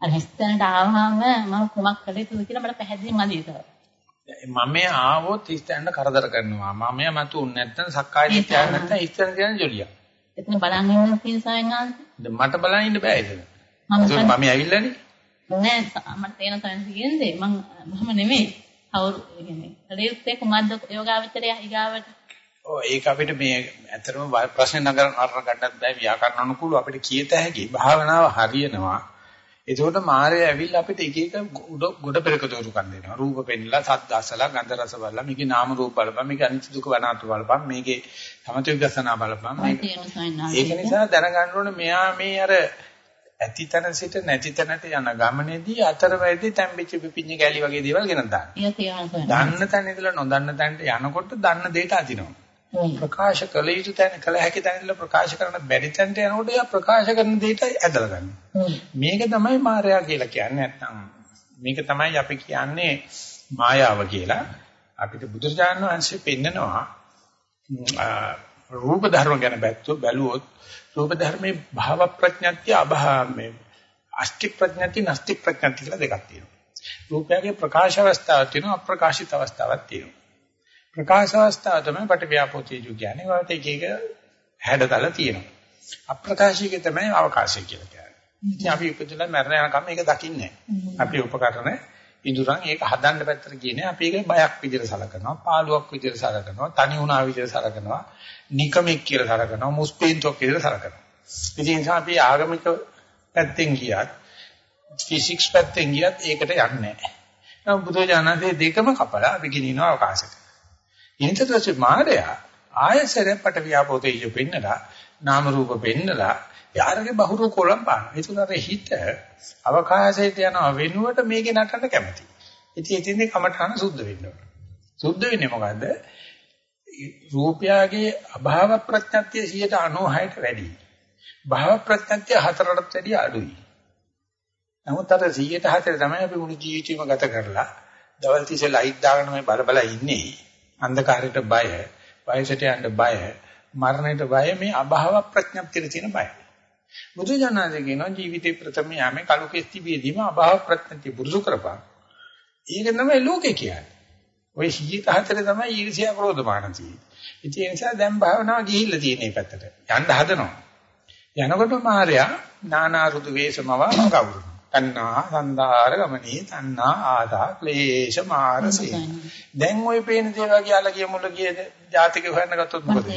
අර හිස්තැනට ආවම මම කුමක් කළ යුතුද කියලා මට පැහැදිලි මදි ඒක. මම ආවොත් හිස්තැනට කරදර කරනවා. මම මතු නැත්තම් සක්කාය දිට්ඨිය නැත්තම් හිස්තැන කියන ජොලිය. එතන බලන් ඉන්න තියෙන සයින්හන්ස්. මට බලන් ඉන්න බෑ ඒක. මම මම ඇවිල්ලානේ. නෑ මට තේන සයින්ස් කියන්නේ මම මම නෙමෙයි. කවුරු කියන්නේ. කලියුත් එක්ක මද්ද යෝගාවචරය ඊගාවට ඔව් ඒක අපිට මේ ඇත්තටම ප්‍රශ්න නගර අරන් ගන්නත් බෑ ව්‍යාකරණ අනුකූලව අපිට කියත හැකි භාවනාව හරියනවා. එතකොට මායя ඇවිල්ලා අපිට එක එක ගොඩ පෙරක දෝරුකම් දෙනවා. රූප පෙන්නලා, සද්ද අසලා, ගන්ධ රස බලලා, මේකේ නාම රූප බලපන්, මේකේ අනිත්‍ය දුක වනාතු බලපන්, මේකේ සමථ විගසනා බලපන්. ඒක නිසා දැනගන්න ඕනේ මෙයා මේ අර ඇතිතන සිට නැතිතනට යන ගමනේදී අතරමැදි තැම්බිච්ච පිපිඤ්ඤ ගැලි වගේ දේවල් ගෙනත් දානවා. දන්න තැන ඉඳලා නොදන්න තැනට යනකොට දන්න දෙයට අදිනවා. ප්‍රකාශ කළ යුතු තැන කළ හැකි තැන ඉඳලා ප්‍රකාශ කරන බැරි තැනට යනකොට එයා ප්‍රකාශ කරන දෙයට ඇදලා ගන්නවා. මේක තමයි මායя කියලා කියන්නේ නැත්නම් මේක තමයි අපි කියන්නේ මායාව කියලා. අපිට බුදුරජාණන් වහන්සේ පෙන්නනවා රූප ධර්ම ගැන බැලුවොත් රූප ධර්මයේ භාව ප්‍රඥාත්‍ය අභාමේ අෂ්ටි ප්‍රඥාති නස්ති ප්‍රඥාති කියලා දෙකක් තියෙනවා. රූපයගේ ප්‍රකාශ අවස්ථාවක් තියෙනවා අප්‍රකාශිත අවස්ථාවක් තියෙනවා. ප්‍රකාශ අවස්ථාව තමයි පටිව්‍යාපෝතේජු කියන්නේ. වාට එක එක හැඩතල තියෙනවා. අප්‍රකාශික තමයි අවකාශය කියලා කියන්නේ. ඉතින් අපි ඉපදලා මරණ යනකම් මේක දකින්නේ නැහැ. අපි උපකරණ ඉඳුරන් ඒක හදන්න පැත්තට කියන්නේ අපි ඒක බයක් විදිහට සලකනවා, පාළුවක් විදිහට සලකනවා, තනි වුණා විදිහට සලකනවා, නිකමෙක් කියලා සලකනවා, මුස්පීන්තොක් විදිහට සලකනවා. ඉතින් අපි ආගමික පැත්තෙන් ගියත්, ෆිසික්ස් පැත්තෙන් ගියත් ඒකට යන්නේ නැහැ. නමුත් බුදුජානකේ දෙකම කපලා අපි ගෙනිනවා අවකාශයට. ඊට පස්සේ මායя ආයසර පට ව්‍යාපෝතේජ පෙන්නලා නාම රූප පෙන්නලා යාරගේ බහුරු කොලම් පාන. ඒතුළර හිත අවකාශයට යනවා වෙනුවට මේකේ නටන්න කැමති. ඉතින් එතින්දී කමඨාන සුද්ධ වෙන්න ඕන. සුද්ධ වෙන්නේ මොකද්ද? රූපයගේ අභාව ප්‍රත්‍යත්‍ය 96ට වැඩි. භාව ප්‍රත්‍යත්‍ය 4ටත් වැඩි අඩුයි. නමුත් අර 104 තමයි අපි මුළු ජීවිතේම ගත කරලා දවල් තිස්සේ ලයිට් දාගෙන මේ බල බල ඉන්නේ. අන්ධකාරයට බය, වයසට යන්න බය, මරණයට බය මේ අභාව ප්‍රඥප්තියට තියෙන බය. බුදු ජානනාදී කියනවා ජීවිතේ ප්‍රථම යාමේ කලු කෙස්තිබියදීම අභාව ප්‍රඥප්තිය පුරුදු කරපන්. ඒක තමයි ලෝකේ කියන්නේ. ওই 104 තමයි ඊර්ෂ්‍යා ක්‍රෝධ මාන තියෙන්නේ. ඉතින් ඒ නිසා දැන් භාවනාව ගිහිල්ලා තියෙන මේ පැත්තට. යන්න හදනවා. යනකොට මාර්යා නානා රුතු වේශමව කවුරු. තණ්හා සංදාර ගමනේ තණ්හා ආදා ක්ලේශ මාරසේ දැන් ওই පේන දේවල් කියලා කියමුල කියද? ජාතික හොයන්න ගත්තොත් මොකද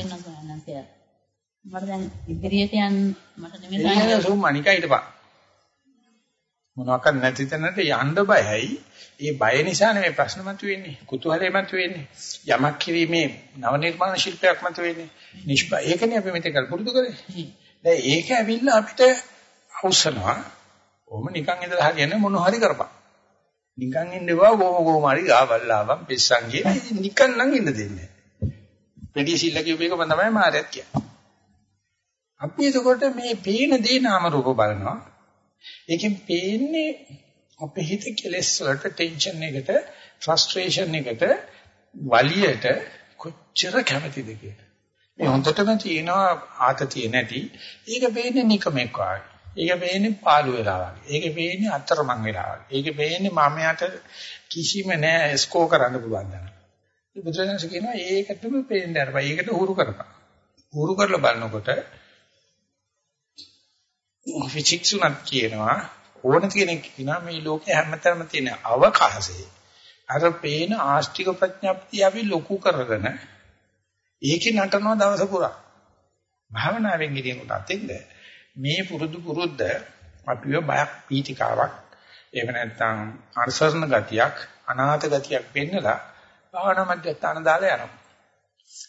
මට දැන් ඉදිරියට යන්න මට නෙමෙයි ඒක සුම්මනිකා හිටපන්. මොනවාක් නැති තැනට යන්න බයයි. ඒ බය නිසා නෙමෙයි ප්‍රශ්න මතුවෙන්නේ. කුතුහලය මතුවෙන්නේ. යමක් කිරීමේ නව නිර්මාණ ශිල්පයක් මතුවෙන්නේ. නිෂ්පා ඒකනේ අපි මෙතෙක් පුරුදු කරේ. දැන් ඒක ඇවිල්ලා අපිට අවසනවා ඔහොම නිකන් ඉඳලා හරියන්නේ මොන හරි කරපන්. නිකන් ඉන්නවා කොහොම කොහොම හරි ගාවල්ලාවන් පිස්සන් කියන නිකන් නම් ඉන්න දෙන්නේ. පෙඩි සිල්ල කියපු එක තමයි මාරයත් කියන්නේ. අපි එතකොට මේ පේන දේ නාම රූප බලනවා. ඒකෙන් පේන්නේ අපේ හිත කෙලස් වලට ටෙන්ෂන් එකට, ෆ්‍රස්ට්‍රේෂන් එකට, වලියට කොච්චර කැමතිද කියලා. මේ හොඳටම තියෙනවා ආතතිය නැති. ඒක පේන්නේ නිකමෙක් වගේ. ඒක වෙන්නේ පාළු වෙලා වගේ. ඒක වෙන්නේ අතරමං වෙලා වගේ. ඒක වෙන්නේ මම යට කිසිම නෑ ස්කෝ කරන්න පුළුවන් දන. ඒ බුදුරජාණන් කියනවා ඒකටම පේන්න අරපයි. ඒකට හුරු කරපන්. හුරු කරලා බලනකොට ෆිසික්ස්ුණක් කියනවා ඕන කෙනෙක් කියනවා මේ ලෝකේ හැමතැනම තියෙන අවකාශයේ අර පේන ආස්තික ප්‍රඥප්තිය අපි ලොකු කරගෙන ඒකේ නටනවා දවස පුරා. භාවනාවෙන් ඉදිනකොට අතින්ද මේ පුරුදු පුරුද්ද අපිව බයක් පීතිකාවක් එහෙම නැත්නම් අනුසරණ ගතියක් අනාථ ගතියක් පෙන්නලා භාවනා මධ්‍යස්ථාන දාලා යනවා.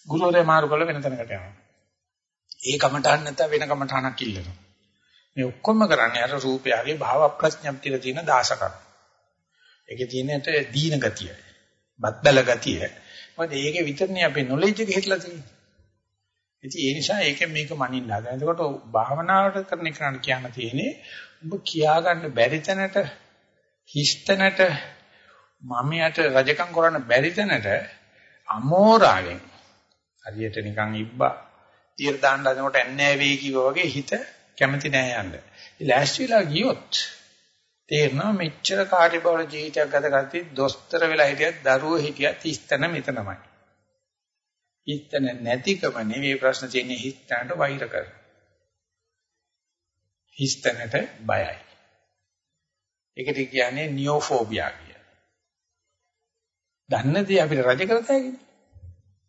ගුරුවරයා මාරු කළ වෙන තැනකට යනවා. ඒ කමටහන් නැත්නම් වෙන කමටහනක් ඉල්ලනවා. මේ ඔක්කොම කරන්නේ අර රූපයගේ භාව ප්‍රඥප්තිය තියෙන දාසකම්. ඒකේ තියෙනට දීන ගතිය. බද්දල ගතිය. මොකද ඒකේ විතරනේ අපේ නොලෙජ් එක හිටලා තියෙන්නේ. ඉතින් ඒ නිසා ඒකෙන් මේක මනින්න හදන. එතකොට භාවනාවට කරන එකට කියන්න තියෙන්නේ ඔබ කියාගන්න බැරි තැනට හිස්තැනට මමියට රජකම් කරන්න බැරි තැනට අමෝරාවෙන් හරියට නිකන් ඉබ්බා තියර දාන්න හදනකොට ඇන්නේ වෙයි කිව්වා වගේ හිත කැමති නෑ යන්න. ඒ ලෑස්තිලා ගියොත් තේරෙනවා මෙච්චර කාර්යබහුල ජීවිතයක් ගත කරද්දී දොස්තර වෙලා හිටියත් දරුවෝ හිටියත් හිස්තැන මෙතනමයි. හිතන නැතිකම නෙවෙයි ප්‍රශ්න තියෙන්නේ හිතනට වෛර කර. හිතනට බයයි. ඒකට කියන්නේ නියෝෆෝබියා කියලා. දන්නදී අපිට රජ කරතයි.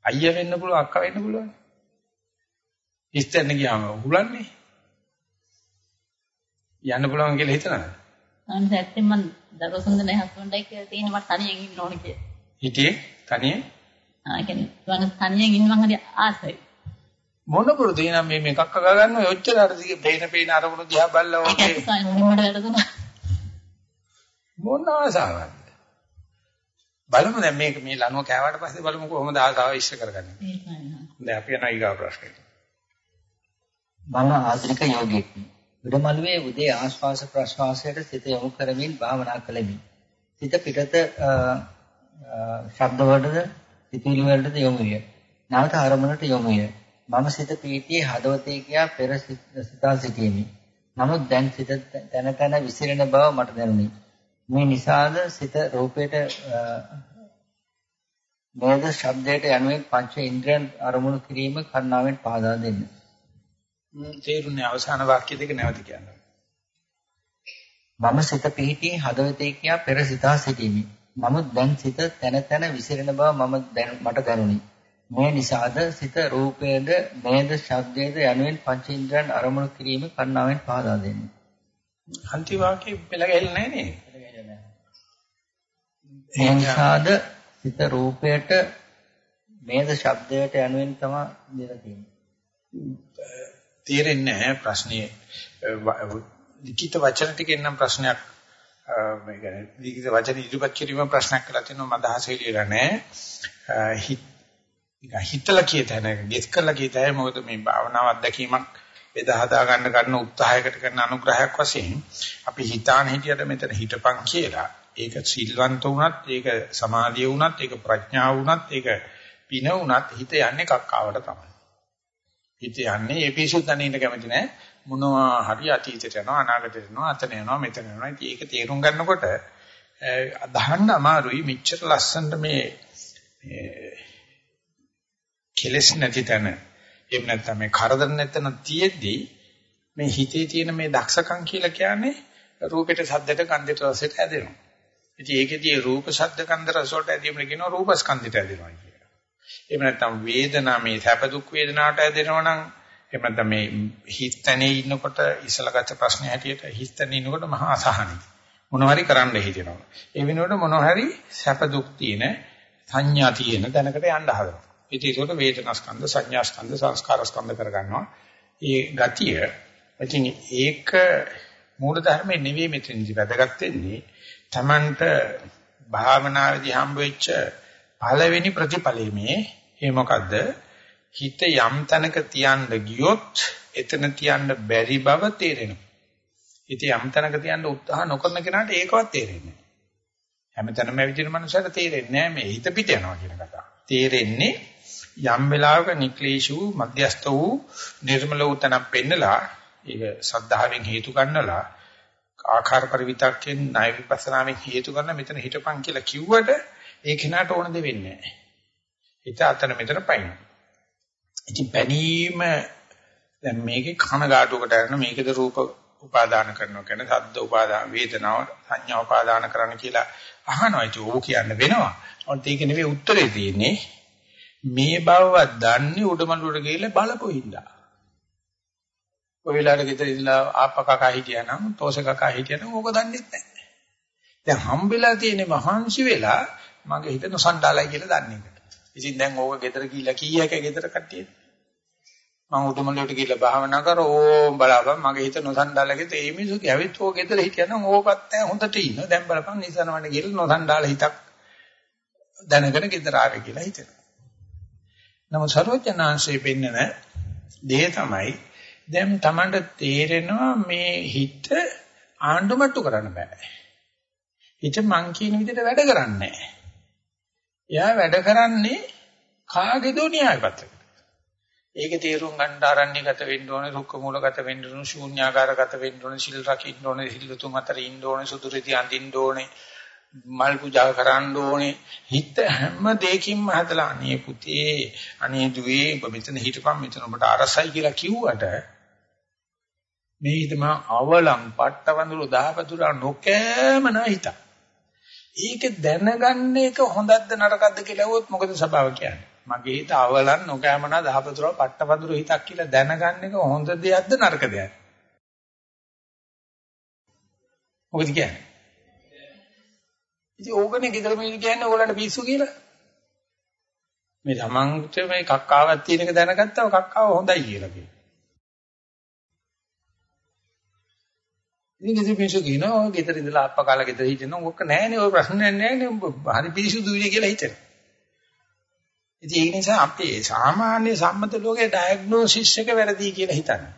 අයියා වෙන්න පුළුවන් අක්කා වෙන්න පුළුවන්. හිතන්න ගියාම උහුලන්නේ. යන්න පුළුවන් කියලා හිතනද? අනිත් ඇත්තෙන් මම දරොසුන්ද නැහැ හස්බන්ඩ්යි කියලා තියෙන මට තනියෙන් ඉන්න ඕනේ කියලා. හිටියේ තනියෙන් ආ කියන්නේ මම තනියෙන් ඉන්න මං හරි ආසයි. මොන පුරුදු එනම් මේ මේකක් අගා ගන්න ඔච්චර අර දිගේ පේන පේන අරමුණු දිහා බලලා වැරදුනා. මොන ආසාවක්ද බලමු දැන් මේක මේ ලනුව කෑවට පස්සේ බලමු කොහොමද ආසාව ඉෂ්ට කරගන්නේ. දැන් අපි යන ඊගා ප්‍රශ්නෙට. මම ආධුනික යෝගීෙක්. උඩමළුවේ උදේ ආශ්වාස ප්‍රශ්වාසයට සිත යොමු කරමින් භාවනා කළෙමි. සිත පිටත ශබ්ද වලද සිතුවිලි වලටද යොමු විය. නැවත අරමුණට යොමු විය. මම සිත පීතියේ හදවතේ කියා පෙර සිතා සිටීමි. නමුත් දැන් සිත තන තන විසිරෙන බව මට දැනුනි. මේ නිසාද සිත රූපයට නේද ශබ්දයට යනුවෙන් පංච ඉන්ද්‍රයන් අරමුණු කිරීම කර්ණාවෙන් පහදා දෙන්න. තේරුණේ අවසාන වාක්‍ය දෙක නැවත කියන්න. මම සිත පිහිටි හදවතේ කියා පෙර සිතා සිටීමි. නමුත් දැන් සිත තන තන විසිරෙන බව මම මට දැනුනි. මේ නිසාද සිත රූපයේද නේද ශබ්දයේද යනුවෙන් පංචේන්ද්‍රයන් අරමුණු කිරීම කර්ණාවෙන් පහදා දෙන්නේ. අන්ති වාක්‍යෙ පෙළ ගැහිලා නැහැ නේ. මේ නිසාද සිත රූපයට නේද ශබ්දයට යනුවෙන් තමයි දෙලා තියෙන්නේ. තේරෙන්නේ නැහැ ප්‍රශ්නේ ලිඛිත වචන ටිකෙන් නම් ප්‍රශ්නයක් මේ කියන්නේ ලිඛිත වචන ඉදිරිපත් කිරීම ප්‍රශ්නයක් කරලා තිනවා මම අදහස එළියලා නැහැ. හිත හිතලා කියතන ගෙස් කරලා කියතයි මොකද මේ භාවනාව අත්දැකීමක් බෙදා හදා ගන්න ගන්න උත්සාහයකට කරන අනුග්‍රහයක් වශයෙන් අපි හිතාන හිටියට මෙතන හිටපන් කියලා. ඒක සිල්වන්ත වුණත් ඒක සමාධිය වුණත් ඒක ප්‍රඥාව වුණත් ඒක පින වුණත් හිත යන්නේ කක්කාවට තමයි. හිත යන්නේ ඒ පිසුද්දන්නේ ඉන්න කැමති නැහැ. මොනවා හරි අතීතයට යනවා අනාගතයට යනවා අතන යනවා මෙතන යනවා ඉතින් ඒක තේරුම් ගන්නකොට අදහන්න අමාරුයි මෙච්චර ලස්සනට මේ කෙලස් නැති තැන එහෙම නැත්නම් මේ කරදර නැතන තියෙද්දි මේ හිතේ තියෙන මේ දක්ෂකම් කියලා කියන්නේ රූපෙට සද්දට ගන්ධයට රසයට ඇදෙනවා. ඉතින් ඒකෙදී රූප ශබ්ද ගන්ධ රස වලට ඇදීමන කියනවා රූපස්කන්ධයට ඇදෙනවා කියලා. එහෙම නැත්නම් වේදනා මේ සැප දුක් වේදනාවට ඇදෙනවා නම් එහෙම නැත්නම් මේ හිතනේ ඉන්නකොට ඉසලගත ප්‍රශ්න හැටියට හිතනේ ඉන්නකොට මහා අසහනයි. මොනවාරි කරන්න හිතෙනවා. ඒ වෙනුවට මොනවාරි සැප දුක් තියෙන සංඥා තියෙන දැනකට යන්න හදනවා. ඉතින් ඒකට වේදනාස්කන්ධ සංඥාස්කන්ධ සංස්කාරස්කන්ධ කරගන්නවා. ඒ ගතිය ඉතින් ඒක මූල ධර්මයේ නෙවෙයි මෙතනදි වැදගත් වෙන්නේ. Tamanට භාවනාවේදී හම්බ වෙච්ච පළවෙනි ප්‍රතිඵලෙ මේ ඒ මොකද්ද? හිත යම් තැනක තියන්න ගියොත් එතන තියන්න බැරි බව තේරෙනවා. හිත යම් තැනක තියන්න උත්සාහ නොකරන කෙනාට ඒකවත් තේරෙන්නේ නැහැ. හැමතැනම ඇවිදින මනුස්සයට තේරෙන්නේ නැහැ මේ හිත පිට යනවා කියන කතාව. තේරෙන්නේ යම් වෙලාවක නික්ලේශු මධ්‍යස්ත වූ නිර්මල වූ තැනක් පෙන්නලා ඒක සද්ධාවෙන් හේතු ගන්නලා ආකාර පරිවිතක්යෙන් ණය විපස්සනාවෙන් හේතු ගන්න මෙතන හිටපන් කියලා කිව්වට ඒ කෙනාට ඕන දෙ වෙන්නේ නැහැ. හිත අතන මෙතන පයින්. ඉතින් පැනීම දැන් මේකේ කනගාටුවකට යන මේකද රූප උපාදාන කරනවා කියන සද්ද උපාදාන වේදනාව සංඥා උපාදාන කරන්න කියලා අහනවා. ඒක ඕක කියන්න වෙනවා. ඔන්ට ඒක නෙවෙයි උත්තරේ තියෙන්නේ. මේ බවවත් දන්නේ උඩමළුවට ගිහිල්ලා බලපොහින්දා. ඔය වෙලාවට ගෙදර ඉඳලා ආපකකා හිටියනම් තෝසකකා හිටියනම් ඕක දන්නේ නැහැ. දැන් හම්බෙලා තියෙන්නේ මහන්සි වෙලා මගේ හිත නොසන්ඩාලයි කියලා දන්නේ. ඉතින් දැන් ඕක ගෙදර ගිහිල්ලා කීයක ගෙදර කට්ටියද? මම උඩුමලට ගිහිල්ලා භාවනා කර ඕම් බලපන් මගේ හිත නොසන්ඩාලගෙත් ඒ මිනිස්සු ගැවිත් ඕක ගෙදර හිටියනම් ඕකත් නැහැ හොඳට ඉන්න. දැන් බලපන් නිසනවන්න ගිහිල්ලා නොසන්ඩාල හිතක් දැනගෙන ගෙදර ආවේ කියලා හිතෙනවා. නමුත් සර්වඥාන්සේ පෙන්නන දේ තමයි දැන් Tamanට තේරෙනවා මේ හිත ආණ්ඩුමට්ටු කරන්න බෑ. හිත මං කියන විදිහට වැඩ කරන්නේ නැහැ. එයා වැඩ කරන්නේ කාගේදෝ න්‍යාය පත්‍රයකට. ඒක තේරුම් ගන්න ආරණ්‍යගත වෙන්න ඕනේ, රුක්ක මූලගත වෙන්න ඕනේ, ශූන්‍යාකාරගත වෙන්න ඕනේ, සිල් රකින්න ඕනේ, සිල් තුන් අතර ඉන්න ඕනේ, සුදුරිති අඳින්න ඕනේ, මල් පූජා කරන්න ඕනේ. හිත හැම දෙයකින්ම හදලා අනේ පුතේ, අනේ දුවේ ඔබ මෙතන හිටපන් මෙතන ඔබට අරසයි කියලා කිව්වට මේ හිතම අවලම් පට්ටවඳුරු දහපතුරා නොකෑමන හිත. ඒක දැනගන්න එක හොඳක්ද නරකක්ද කියලා ඇහුවොත් මොකද ස්වභාව කියන්නේ? මගේ හිත අවලන් නොකෑමනා දහපතුරා පට්ටවඳුරු හිතක් කියලා දැනගන්න එක හොඳ දෙයක්ද නරක දෙයක්ද? මොකද කියන්නේ? ඉතින් ඕකනේ ගෙදර මේ කියන්නේ ඕගලන්ට පිස්සු කියලා. මේ තමන්ට මේ කක්කාවක් තියෙන එක දැනගත්තම කක්කාව හොඳයි කියලා කියනවා. ඉතින් කිසි මිනිස්සු කියනවා ඔය ගෙදර ඉඳලා අප්පා කාලා ගෙදර හිටින්න ඕක නැහැනේ ඔය ප්‍රශ්නයක් නැහැනේ හරි පිරිසුදුයි කියලා හිතන. ඉතින් ඒ නිසා අපේ සාමාන්‍ය සම්මත ලෝකයේ ඩයග්නොසිස් එක වැරදි කියලා හිතන්නේ.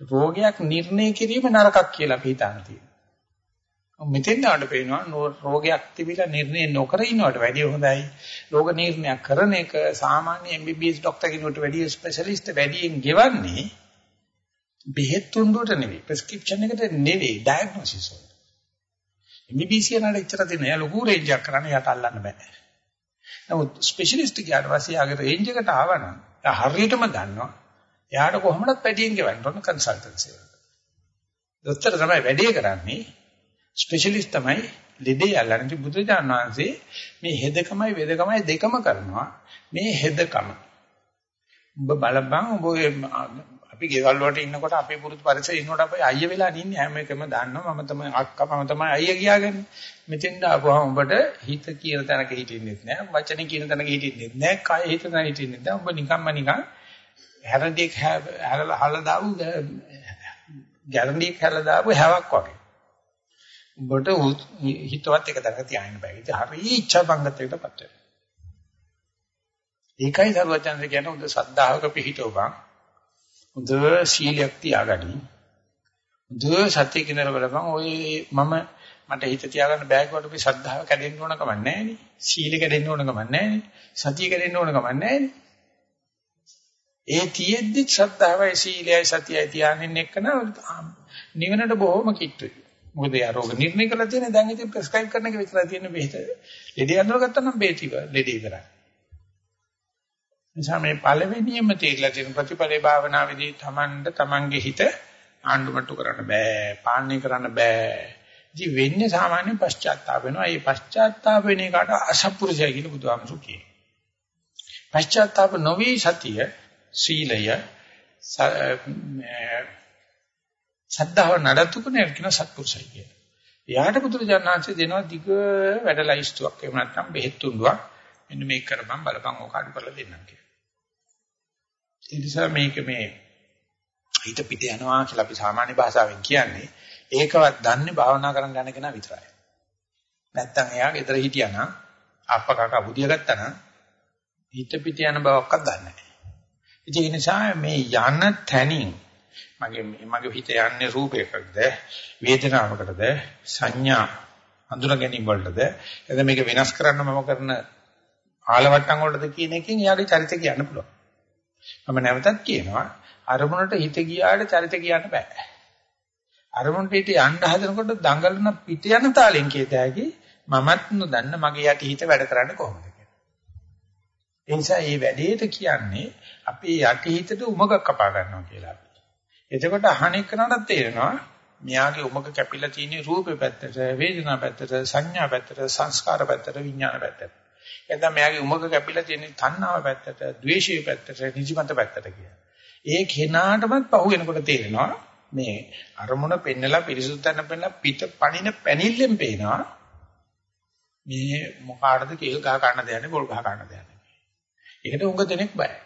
රෝගයක් නිర్ణය කිරීම නරකක් කියලා අපි හිතන්නේ තියෙනවා. මෙතෙන් ආවට පේනවා රෝගයක් තිබිලා නිర్ణය නොකර ඉන්නවට වැඩිය හොඳයි. රෝග නිర్ణය කරන එක සාමාන්‍ය MBBS ડોක්ටර් කෙනෙකුට වැඩිය ස්පෙෂලිස්ට් වැඩියෙන් ගෙවන්නේ බෙහෙත් තුන්ඩුවට නෙවෙයි ප්‍රෙස්ක්‍රිප්ෂන් එකට නෙවෙයි ඩයග්නොසිස් වලට. MBBS යනට ඉච්චර දෙන යා ලොකු රේන්ජ් එකක් කරන්න යට අල්ලන්න බෑ. නමුත් ස්පෙෂලිස්ට් කියාට පස්සේ ආගේ රේන්ජ් එකට ආවනම් එයා හරියටම දන්නවා. එයාට කොහොමදත් පැටියෙන් ගෙවන්න ඕන කන්සල්ටන්සි වලට. දොස්තර තමයි වැඩේ කරන්නේ. ස්පෙෂලිස්ට් තමයි ලෙඩේ අල්ලන්නේ බුදුරජාණන් වහන්සේ මේ හෙදකමයි වෙදකමයි දෙකම කරනවා. මේ හෙදකම. ඔබ බලපන් ඔබ අපි ගෙවල් වලට ඉන්නකොට අපේ පුරුදු පරිසරේ ඉන්නකොට අපි අයිය වෙලා ඉන්නේ හැම එකම දන්නවා. මම තමයි අක්කා මම තමයි අයිය කියාගන්නේ. මෙතෙන්ට ආපුවම ඔබට හිත කියන තැනක හිටින්නෙත් නෑ වචනේ කියන තැනක හිටින්නෙත් නෑ කය හිත තැනක හිටින්නෙත් නෑ. ඔබ නිකම්ම නිකන් හැරඩියක් හැරලා හල දාපු ගැරන්ඩියක් හැරලා දාපු හැවක් වගේ. ඔබට හිතවත් එක තැනක තියාගෙන බෑ. ඉතින් හරි ඉච්ඡා බංගතයකටපත් වෙනවා. ඒකයි සරුවචන්ද්‍ර කියන්නේ උද සද්ධාවක පිහිටවපන්. හොඳ සීලයක් තියාගනි. හොඳ සත්‍ය කිනර බලපන් ඔය මම මට හිත තියාගන්න බෑ කොට අපි ශ්‍රද්ධාව කැඩෙන්න ඕන කමක් නැහැ නේ. සීල කැඩෙන්න ඕන කමක් නැහැ නේ. සතිය කැඩෙන්න ඕන කමක් නැහැ නේ. ඒ තියෙද්දි ශ්‍රද්ධාවයි සීලයයි සතියයි තියාගෙන එක්කන නිවනට බොහොම කිට්ටුයි. මොකද යා රෝග නිర్ణය කරලා තියෙන දැන් ඉතින් ප්‍රෙස්ක්‍රයිබ් කරන එක විතරයි තියෙන බෙහෙත. ලෙඩ අඳුරගත්තා නම් බේටි ලෙඩ ඉවරයි. නිසා මේ පළවෙනියම තේරිලා තියෙන ප්‍රතිපලේ භාවනාවේදී Tamanට Tamanගේ හිත ආණ්ඩුමට්ටු කරන්න බෑ, පාලනය කරන්න බෑ. ඉතින් වෙන්නේ සාමාන්‍ය පශ්චාත්තාප වෙනවා. ඒ පශ්චාත්තාප වෙන එකට අසපුරුෂය කියලා බුදුහාමුදුරු කියනවා. පශ්චාත්තාප නොවි සතිය, සීලය, සද්ධාව නඩත්තු කරන කියන සත්පුරුෂය කියලා. එයාට බුදුරජාණන්සේ දෙනවා දිග වැඩ ලයිස්තුවක් එහෙම නැත්නම් බෙහෙත් තුඬුවක් මෙන්න මේක කරපන් බලපන් ඕක අඩු කරලා දෙන්නම් කියලා. ඒ නිසා මේක මේ හිත පිට යනවා කියලා අපි සාමාන්‍ය භාෂාවෙන් කියන්නේ ඒකවත් දන්නේ භාවනා කරන් යන කෙනා විතරයි. නැත්තම් එයා ගෙදර හිටියා නම් අප්පා කකා බුදිය ගත්තා නම් හිත පිට යන බවක්වත් දන්නේ නැහැ. ඒ නිසා මේ යන තැනින් මගේ මගේ හිත යන්නේ රූපයකටද වේදනාවකටද සංඥා හඳුනා ගැනීම වලටද එතන මේක වෙනස් කරන්න මම කරන ආලවට්ටම් වලටද කියන එකෙන් එයාගේ චරිතය කියන්න පුළුවන්. මම නැවතත් කියනවා අරමුණට හිත ගියාට චරිත කියන්න බෑ. අරමුණට හිත යන්න හදනකොට දඟලන පිට යන තාලෙන් කියත හැකි මමත් නොදන්න මගේ යටි හිත වැඩ කරන්නේ කොහොමද කියලා. ඒ නිසා මේ වැඩේට කියන්නේ අපේ යටි හිතට උමග කපා ගන්නවා කියලා අපි. එතකොට අහණෙක් කරනට තේරෙනවා මෙයාගේ උමග කැපිලා තියෙන රූපේ පැත්තට, වේදනා පැත්තට, සංඥා පැත්තට, සංස්කාර පැත්තට, විඥාන පැත්තට. එතන මෙයාගේ උමක කැපිලා තියෙන තණ්හාව පැත්තට, ද්වේෂයේ පැත්තට, නිදිමත පැත්තට කියලා. ඒ කෙනාටමත් පහු වෙනකොට තේරෙනවා මේ අරමුණ පෙන්නලා පිරිසුදු තැන පෙන්නලා පිට පණින පැනිල්ලෙන් පේනවා මේ මොකාටද කේල් ගහ ගන්න දෙන්නේ පොල් ගහ ගන්න දෙන්නේ. ඒකට උඟ දෙනෙක් බයයි.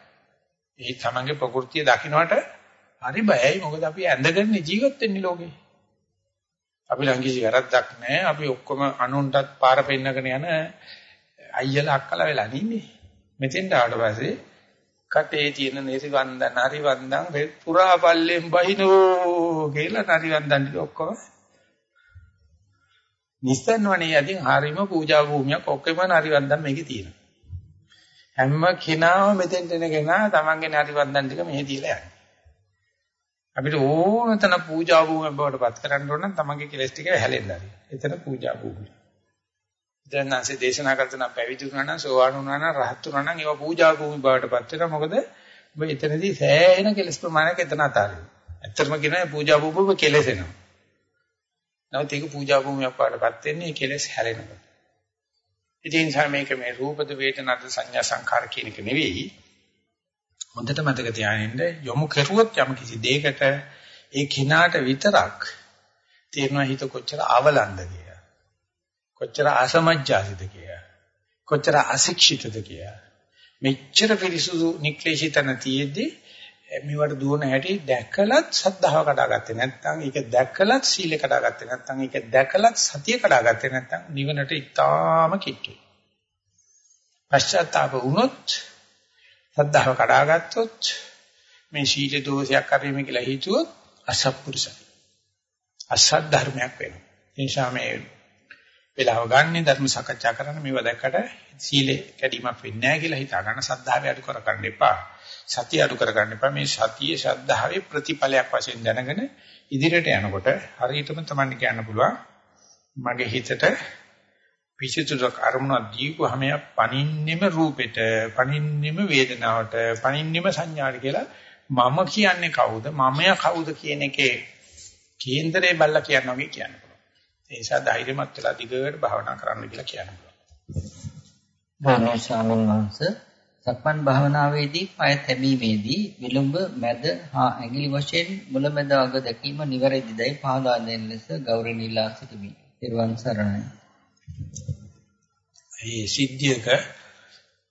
ඒ තමන්ගේ ප්‍රകൃතිය දකින්නට හරි බයයි මොකද අපි ඇඳගෙන ජීවත් වෙන්නේ ලෝකේ. අපි ළඟ කිසි වැරද්දක් නැහැ. අපි ඔක්කොම අනුන්ටත් පාර පෙන්නගෙන යන අයියලා අක්කලා වෙලා නින්නේ. මෙතෙන් ආවට පස්සේ කටේ තියෙන නිරි වන්දන හරි වන්දන් පුරා පල්ලෙන් බහිනෝ කියලා හරි වන්දන් ටික ඔක්කොම නිස්සන්වනේ යදින් හරීම පූජා භූමියක් ඔක්කොම හරි වන්දන් මේකේ තියෙනවා. හැම කෙනාම මෙතෙන්ට එන කෙනා තමන්ගේ හරි වන්දන් ටික මෙහෙ තියලා යන්නේ. අපිට ඕනතන පූජා භූමියක් බවට පත් කරන්න ඕන නම් තමන්ගේ කෙලස් ටික හැලෙන්න හරි. එතන පූජා භූමිය. දැන්නාසේ දේශනා කරන පැවිදි වුණා නම් සෝවාන් වුණා නම් රහත් වුණා නම් ඒවා පූජා භූමි බවට පත් වෙනවා. මොකද ඔබ එතනදී සෑහෙන කෙලස් ප්‍රමාණයක් එතන අතාරිනවා. ඇත්තටම කියනවා පූජා භූමිය කෙලසෙනවා. නමුත් ඒක පූජා භූමියක් බවට පත් වෙන්නේ කෙලස් හැලෙනකොට. ඉතින් මේක මේ රූපද වේදනාද සංඥා සංඛාර කියන එක නෙවෙයි. හොඳට මතක තියාගන්න යොමු කෙරුවොත් යම් කිසි දෙයකට ඒ කිනාට විතරක් තේරෙනවා හිත කොච්චර අවලන්ද කියලා. කොච්චර අසමජ්ජාසිත කියලා. කොච්චර අශික්ෂිතද කියලා. මෙච්චර පිරිසුදු නික්ලේශිතන තියෙද්දි මේවට දුවන හැටි දැකලත් සද්ධාව කඩාගත්තේ නැත්නම් ඒක දැකලත් සීලය කඩාගත්තේ නැත්නම් ඒක දැකලත් සතිය කඩාගත්තේ නැත්නම් නිවනට ඉතාම කිට්ටුයි. පශ්චාත්තාප වුණොත් සද්ධාව කඩාගත්තොත් මේ සීල දෝෂයක් කරේම කියලා හිතුවොත් අසත්පුරුෂයි. අසත් ධර්මයක් වෙනවා. ඒ නිසා මේ වෙලාව ගන්න ධර්ම සාකච්ඡා කරන්න මේවා දැක්කට සීලේ කැඩීමක් වෙන්නේ නැහැ කියලා හිතා ගන්න සද්ධාවේ අඩු කර ගන්න එපා. සතිය අඩු කර ගන්න එපා. මේ සතියේ ශ්‍රද්ධාවේ ප්‍රතිඵලයක් වශයෙන් දැනගෙන ඉදිරියට යනකොට හරියටම තමයි කියන්න පුළුවන්. මගේ හිතට පිසිතුරක් අරමුණක් දීපුවාම පනින්නෙම රූපෙට, පනින්නෙම වේදනාවට, පනින්නෙම සංඥාට කියලා මම කියන්නේ කවුද? මමයා කවුද කියන එකේ කේන්දරේ බල්ලා කියන වගේ කියන්න පුළුවන්. ඒ නිසා ධෛර්යමත් වෙලා දිගට භාවනා කරන්න කියලා පුළුවන්. ගෞරවනීය ස්වාමීන් වහන්සේ සක්මන් භාවනාවේදී පය තැබීමේදී විලුඹ මැද හා ඇඟිලි වශයෙන් මුලමැද අග දැකීම නිවැරදිදයි පහදා දෙන ලෙස ගෞරවණීයලා සිටිමි. ත්වන් සරණයි. මේ සිද්ධියක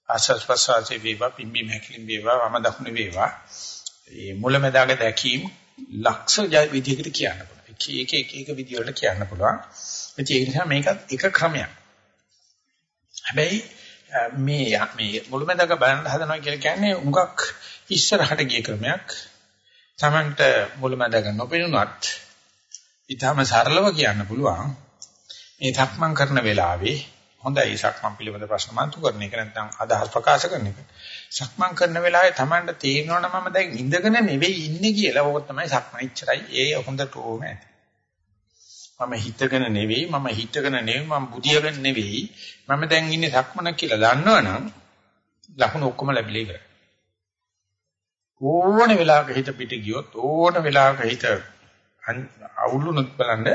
ආසස් ප්‍රසාරේ වේවා පිම්බි මහකින් වේවා වම දකුණ වේවා මේ මුලමෙදාග දැකීම ලක්ෂ විදිහකට කියන්න පුළුවන්. එක එක එක විදිහවලට කියන්න පුළුවන්. ඒ නිසා මේකත් එක ක්‍රමයක්. හැබැයි මේ මේ මුලමෙදාග බලන්න හදනවා කියලා කියන්නේ උඟක් ඉස්සරහට ගිය ක්‍රමයක්. Tamanට මුලමෙදාග නොපෙනුනත් ඊටම සරලව කියන්න පුළුවන්. මේ තක්මන් කරන වෙලාවේ හොඳයි සක්මන් පිළිබඳ ප්‍රශ්න මන්තු කරන එක නැත්නම් අදහස් ප්‍රකාශ කරන එක. සක්මන් කරන වෙලාවේ Tamanට තේරෙනවා මම දැන් ඉඳගෙන නෙවෙයි ඉන්නේ කියලා. ඕක තමයි සක්මන් ඉච්චරයි. ඒ හොඳට ඕම ඇති. මම හිතගෙන නෙවෙයි මම හිතගෙන නෙවෙයි මම බුදියාගෙන නෙවෙයි මම දැන් ඉන්නේ සක්මන කියලා දන්නවනම් ලකුණු ඔක්කොම ලැබිලා ඉවරයි. ඕන වෙලාවක හිත පිට ගියොත් ඕන වෙලාවක හිත අවුලුනොත් බලන්න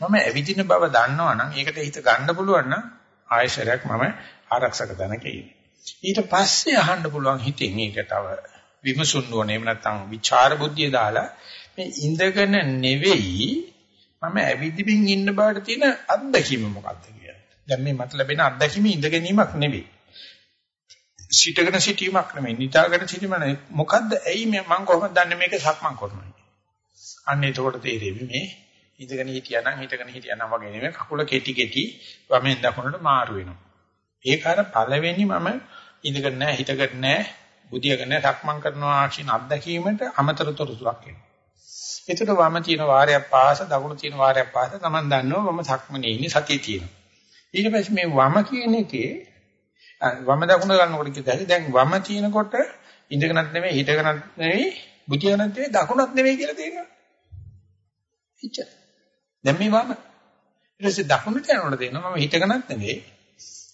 මම ඇවිදින බව දන්නවනම් ඒකට හිත ගන්න පුළුවන් නම් ආයශරයක් මම ආරක්ෂක තැනක ඉන්නේ. ඊට පස්සේ අහන්න පුළුවන් හිතෙන් ඒක තව විමසුන්න ඕනේ. එහෙම නැත්නම් විචාර බුද්ධිය දාලා මේ ඉඳගෙන නෙවෙයි මම ඇවිදින්මින් ඉන්න බවට තියෙන අත්දැකීම මොකක්ද කියලා. දැන් මේ මට ලැබෙන අත්දැකීම ඉඳගැනීමක් නෙවෙයි. සිටගෙන සිටීමක් නෙවෙයි. නිදාගෙන සිටීම නෙවෙයි. මොකද්ද? ඇයි මම කොහොමද දන්නේ මේක සක්මන් කරනවා අන්න එතකොට තේරෙවි මේ ඉඳගෙන හිටියානම් හිටගෙන හිටියානම් වගේ නෙමෙයි කකුල කෙටි කෙටි වමෙන් දකුණට මාරු වෙනවා. ඒක අර පළවෙනි මම ඉඳගෙන නැහැ හිටගෙන නැහැ බුදියාගෙන නැහැ සක්මන් කරනවා කියන අත්දැකීමට අමතර තොරතුරක් එනවා. එතකොට වම තියෙන වාරයක් පාස දකුණු තියෙන වාරයක් පාස Taman දන්නවා මම සක්මනේ ඉන්නේ සතිය තියෙනවා. ඊට පස්සේ මේ වම කියන එකේ වම දකුණ ගන්නකොට කිව්දැයි දැන් වම තියෙනකොට ඉඳගෙනත් නෙමෙයි හිටගෙනත් නෙමෙයි බුදියාගෙනත් නෙමෙයි දකුණත් නෙමෙයි කියලා තේරෙනවා. එච්චර. දැන් මේ වම. ඊට පස්සේ දකුණට යනකොට තේරෙනවා මම හිටගෙනත් නෙමෙයි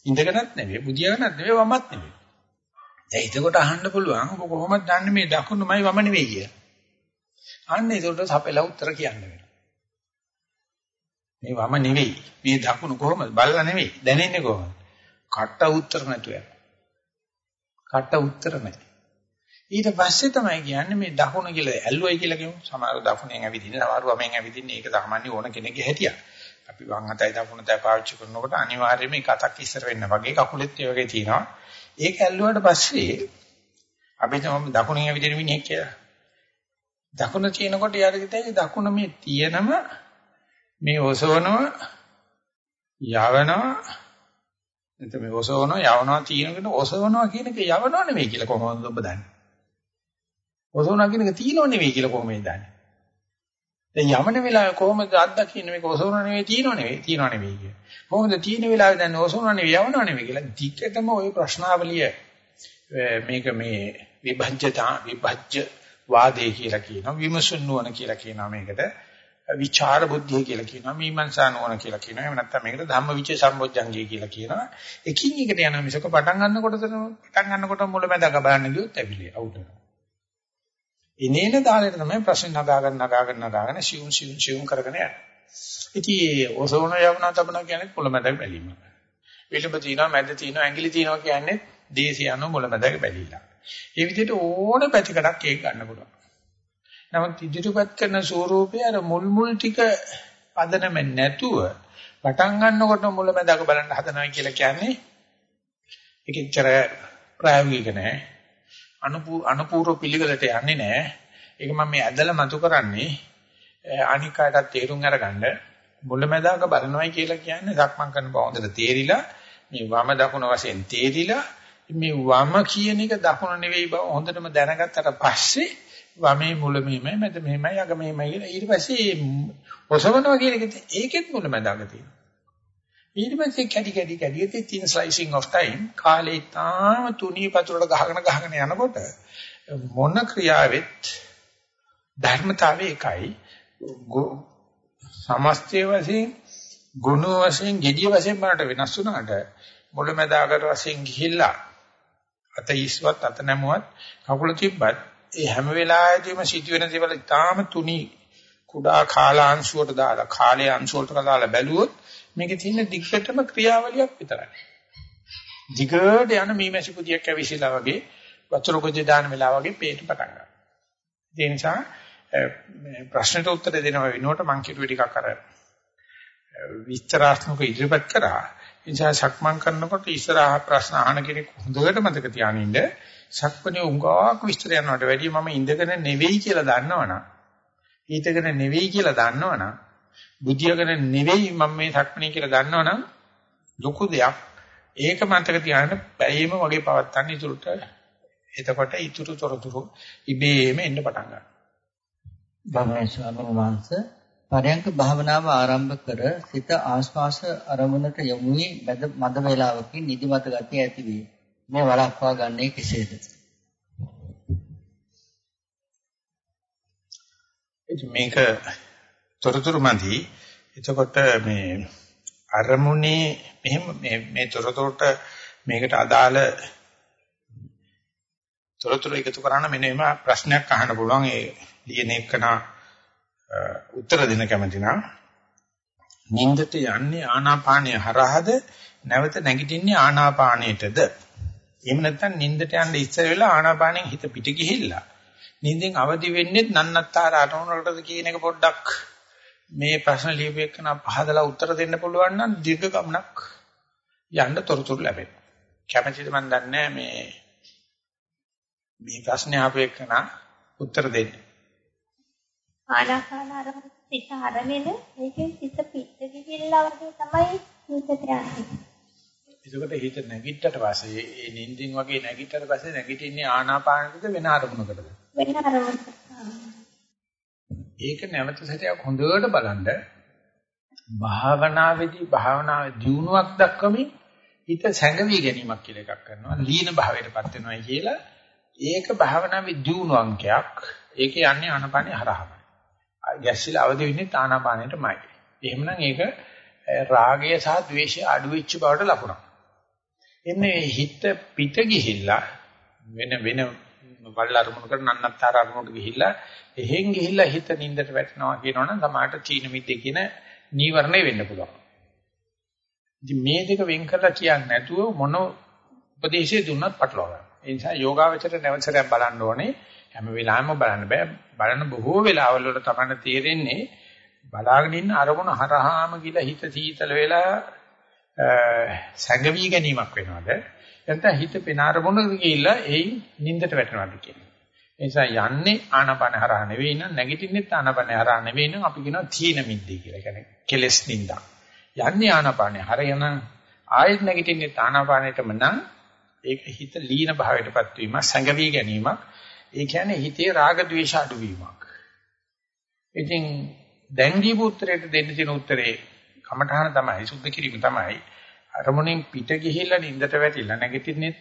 ඉඳගෙනත් නෙමෙයි බුදියාගෙනත් නෙමෙයි වමත් නෙමෙයි. දැන් එතකොට අහන්න පුළුවන් ඔබ කොහොමද දන්නේ මේ දකුණුමයි වම නෙමෙයි කියලා. අන්න ඒකට සපෙලා උත්තර කියන්න වෙනවා. මේ වම නෙවෙයි. මේ දකුණු කොහොමද? බලලා නෙවෙයි. දැනෙන්නේ කොහොමද? කට උත්තර නැතුව යනවා. කට උත්තර නැහැ. ඊට පස්සේ තමයි කියන්නේ මේ දකුණ කියලා ඇල්ලුවයි කියලා කියමු. සමහර දකුණෙන් ඇවිදින්න, සමහර වමෙන් ඇවිදින්න. ඒක සාමාන්‍ය ඕන කෙනෙක්ගේ හැටියක්. අපි වම් අතයි දකුණ අතයි පාවිච්චි කරනකොට අනිවාර්යයෙන්ම එක අතක් ඉස්සර වෙන්න වගේ කකුලෙත් ඒ වගේ තියෙනවා. ඒක ඇල්ලුවාට පස්සේ අපි තමයි දකුණින් ඇවිදින මිනිහෙක් කියලා. දකුණ තියෙනකොට යාට කිතයි දකුණ මේ තියෙනම මේ ඔසවනවා යවනවා එතන මේ ඔසවනවා යවනවා තියෙනකොට ඔසවනවා කියන එක යවනවා නෙවෙයි කියලා කොහොමද ඔබ දන්නේ? ඔසවනවා කියන එක තියෙනව නෙවෙයි කියලා කොහොමද දන්නේ? දැන් යමන වෙලාවේ කොහොමද අත්දකින්නේ? මේක ඔසවනවා නෙවෙයි තියෙනව නෙවෙයි තියෙනව නෙවෙයි කිය. කොහොමද තියෙන වෙලාවේ දැන් ඔසවනවා නෙවෙයි යවනවා නෙවෙයි කියලා ටිකටම ওই ප්‍රශ්නාවලිය මේක මේ විභජ්‍යතා විභජ්‍ය වාදේ කියලා කියනවා විමසුන් නුවණ කියලා කියනවා මේකට. විචාර බුද්ධිය කියලා කියනවා මීමන්සා නුවණ කියලා කියනවා. එහෙම නැත්නම් මේකට ධම්මවිචේ සම්බොජ්ජංගය කියලා කියනවා. එකින් එකට යන මිසක පටන් ගන්නකොට පටන් ගන්නකොට මුලැමැදක බලන්න ගියොත් ඇවිලේ අවුට් වෙනවා ඉනේන දාලයට තමයි ප්‍රශ්න නගාගෙන නගාගෙන නගාගෙන සියුම් සියුම් සියුම් කරගෙන යන්නේ. ඉතින් ඔසෝන යවනා තබන කියන්නේ මුලැමැදක බැලීම. විලම්බ තියනවා මැද තියනවා ඇඟිලි තියනවා කියන්නේ දේශියන මුලැමැදක බැලීලා. ඒ විදිහට ඕන පැතිකඩක් ඒක ගන්න පුළුවන්. නමුත් ඉදිරිපත් කරන ස්වරූපය අර මුල් මුල් ටික පදනම නැතුව පටන් ගන්නකොට මුලැමැදක බලන්න හදනවා කියලා කියන්නේ ඒකෙච්චර ප්‍රායෝගික නෑ. අනුපූර්ව පිළිවෙලට යන්නේ නෑ. ඒක මම මේ ඇදලා මතු කරන්නේ අනිකාටත් තේරුම් අරගන්න මුලැමැදක බලනවායි කියලා කියන්නේ සක්මන් කරන බව හොඳට තේරිලා මේ වම දකුණ වශයෙන් තේරිලා මේ වම කියන එක දකුණ නෙවෙයි බව හොඳටම දැනගත්තට පස්සේ වමේ මුල මෙහෙමයි මැද මෙහෙමයි අග මෙහෙමයි කියලා ඊට පස්සේ ඔසවනවා කියන එක ඒකෙත් මුල මැදඟ තියෙනවා ඊට පස්සේ කැඩි කැඩි කැඩි ඉතින් තින් ස්ලයිසිං ඔෆ් ටයිම් කාලේ තාම තුනී පතුරට ගහගෙන ගහගෙන යනකොට මොන ක්‍රියාවෙත් ධර්මතාවය එකයි. සමස්තය වශයෙන් ගුණ වශයෙන් gediya වශයෙන් බලට වෙනස් වුණාට මුලැමැදාකට වශයෙන් ගිහිල්ලා අත ඉස්වත් අත නැමුවත් කකුල තිබ්බත් ඒ හැම වෙලාවෙදීම සිදුවෙන දේවල් ඉතාම තුනි කුඩා කාලාංශුවට දාලා කාලයේ අංශුවට දාලා බැලුවොත් මේකේ තියෙන දිග්ගටම ක්‍රියාවලියක් විතරයි. දිගට යන මීමැසි පුදියක් ඇවිසිලා වගේ වතුර කොජේ දාන වෙලාව වගේ පේට පටන් ගන්නවා. ඒ නිසා ප්‍රශ්නට උත්තර දෙනවා වෙනුවට මම කිව්වේ ටිකක් අර විස්තරාත්මක ඉදිරිපත් කරා. ඒ නිසා සක්මන් කරනකොට ඉස්සරහා ප්‍රශ්න අහන කෙනෙක් හොඳට මතක තියානින්න සක්මණේ උංගාවක් විස්තර යනවට වැඩිය මම ඉඳගෙන නෙවෙයි කියලා දන්නවනම් ඊටගෙන නෙවෙයි කියලා දන්නවනම් බුද්ධියගෙන නෙවෙයි මම මේ සක්මණේ කියලා දන්නවනම් ලොකු දෙයක් ඒක මතක තියාගන්න බැරිම වගේ පවත්තන්න ඉතුරුට එතකොට ඉතුරු තොරතුරු ඉබේම එන්න පටන් ගන්නවා. ගෞරවනීය ස්වාමීන් වහන්සේ පරයන්ක භාවනාව ආරම්භ කර සිත ආස්වාස අරමුණට යොමු වී මද වේලාවකින් නිදිමත ගතිය ඇති වේ. මේ වළක්වා ගන්නේ කෙසේද? මේක තොරතුරු මදි. එතකොට මේ අරමුණේ මෙහෙම මේ මේ තොරතුරට මේකට අදාළ තොරතුරු එකතු කරන්න මෙන්න එම ප්‍රශ්නයක් අහන්න පුළුවන්. ඒ ලියන එකන උත්තර දෙන්න කැමති නම්. නින්දට යන්නේ ආනාපානය හරහාද? නැවත නැගිටින්නේ ආනාපානයටද? එහෙම නැත්නම් නින්දට යන්න ඉස්සර වෙලා ආනාපානෙන් හිත පිට ගිහිල්ලා නින්දෙන් අවදි වෙන්නේ නන්නත්තර අරමුණකටද කියන එක පොඩ්ඩක් මේ ප්‍රශ්න ලියපු එකන පහදලා උත්තර දෙන්න පුළුවන් නම් දීර්ඝ ගමනක් යන්න තොරතුරු ලැබෙනවා. කැමැතිද මන් දන්නේ මේ මේ ප්‍රශ්නේ ආපු එකන උත්තර දෙන්න. ආනාපාන අරමුණ පිට අරගෙන ඒකෙන් පිට පිට ගිහිල්ලා වගේ තමයි හිතට යන්නේ. එතකොට හිත නැගිට්ටට පස්සේ ඒ නිින්දින් වගේ නැගිට්ටට පස්සේ නැගිටින්නේ ආනාපානකද වෙන අරමුණකටද? වෙන අරමුණකට. ඒක නැවත සැරයක් හොඳට බලන්න. භාවනාවේදී භාවනාවේ දියුණුවක් දක්වමින් හිත සැඟවි ගැනීමක් කියලා එකක් කරනවා. ලීන භාවයටපත් වෙනවා කියලා. ඒක භාවනාවේ දියුණු අංකයක්. ඒක යන්නේ ආනාපානිය හරහාමයි. ගැස්සිලා අවදි වෙන්නේ ආනාපානයටමයි එහෙමනම් ඒක රාගය සහ ද්වේෂය අඩු වෙච්ච බවට ලකුණක්. එන්නේ හිත පිට ගිහිල්ලා වෙන වෙන වල් අරමුණකට නන්නත්තර අරමුණකට ගිහිල්ලා එහෙන් ගිහිල්ලා හිත නින්දට වැටෙනවා කියනවනම් සමහරට චීන මිද්දේ කියන නීවරණය වෙන්න පුළුවන්. ඉතින් මේ දෙක වෙන් කරලා කියන්නේ නැතුව මොන උපදේශය දුන්නත් පටලවා ගන්න. ඒ නිසා යෝගාවචර නැවතරයක් බලන්න ඕනේ. හැම වෙලාවෙම බලන්න බෑ. බලන බොහෝ වෙලාවල් වල තමයි තේරෙන්නේ බලාගෙන ඉන්න අරමුණ හරහාම ගිලා හිත සීතල වෙලා සංගවි ගැනීමක් වෙනවද? නැත්නම් හිත පෙන අරමුණකට ගිහිල්ලා එයි නින්දට වැටෙනවද කියන්නේ. ඒ නිසා යන්නේ ආනපන හරහා නෙවෙයි නම් නැගිටින්නෙත් ආනපන හරහා නෙවෙයි නම් අපි කියනවා තීන මිද්දේ කියලා. කියන්නේ කෙලස් නින්දා. යන්නේ ආනපනේ හරියන ආයෙත් නැගිටින්නෙත් ආනපනෙටම නම් ඒක හිත ලීන භාවයටපත් වීම සංගවි ගැනීමක්. ඒ කියන්නේ හිතේ රාග ద్వේෂ අඩුවීමක්. ඉතින් දැන් දීපු උත්තරයට දෙන්න තියෙන උත්තරේ කමඨාන තමයි සුද්ධ කිරීම තමයි අරමුණෙන් පිට ගිහිල්ලා නින්දට වැටිලා නැගිටින්නේ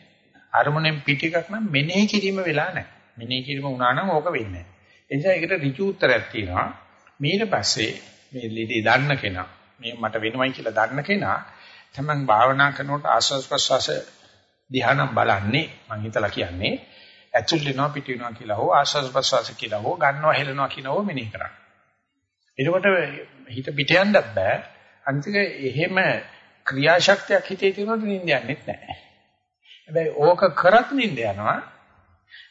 අරමුණෙන් පිට එකක් නම් මෙනෙහි කිරීම වෙලා නැහැ. මෙනෙහි කිරීම වුණා නම් ඕක වෙන්නේ නැහැ. ඒ නිසා ඒකට ඍජු උත්තරයක් තියෙනවා. ඊට පස්සේ මේ ලෙඩේ දන්න කෙනා මේ මට වෙනවයි කියලා දන්න කෙනා තමන් භාවනා කරනකොට ආස්වාස් ප්‍රසවාස ධ්‍යානම් බලන්නේ මම හිතලා කියන්නේ ඇතුල් වෙනවා පිට වෙනවා කියලා හෝ ආස්වාස් ප්‍රසවාස කියලා හෝ ගන්නවා හෙලනවා කියලා හෝ මෙනෙහි කරන්නේ. එතකොට හිත පිට යන්නත් බෑ. අන්තික එහෙම ක්‍රියාශක්තියක් හිතේ තියෙනකොට නිින්ද යන්නේ නැහැ. හැබැයි ඕක කරත් නිින්ද යනවා.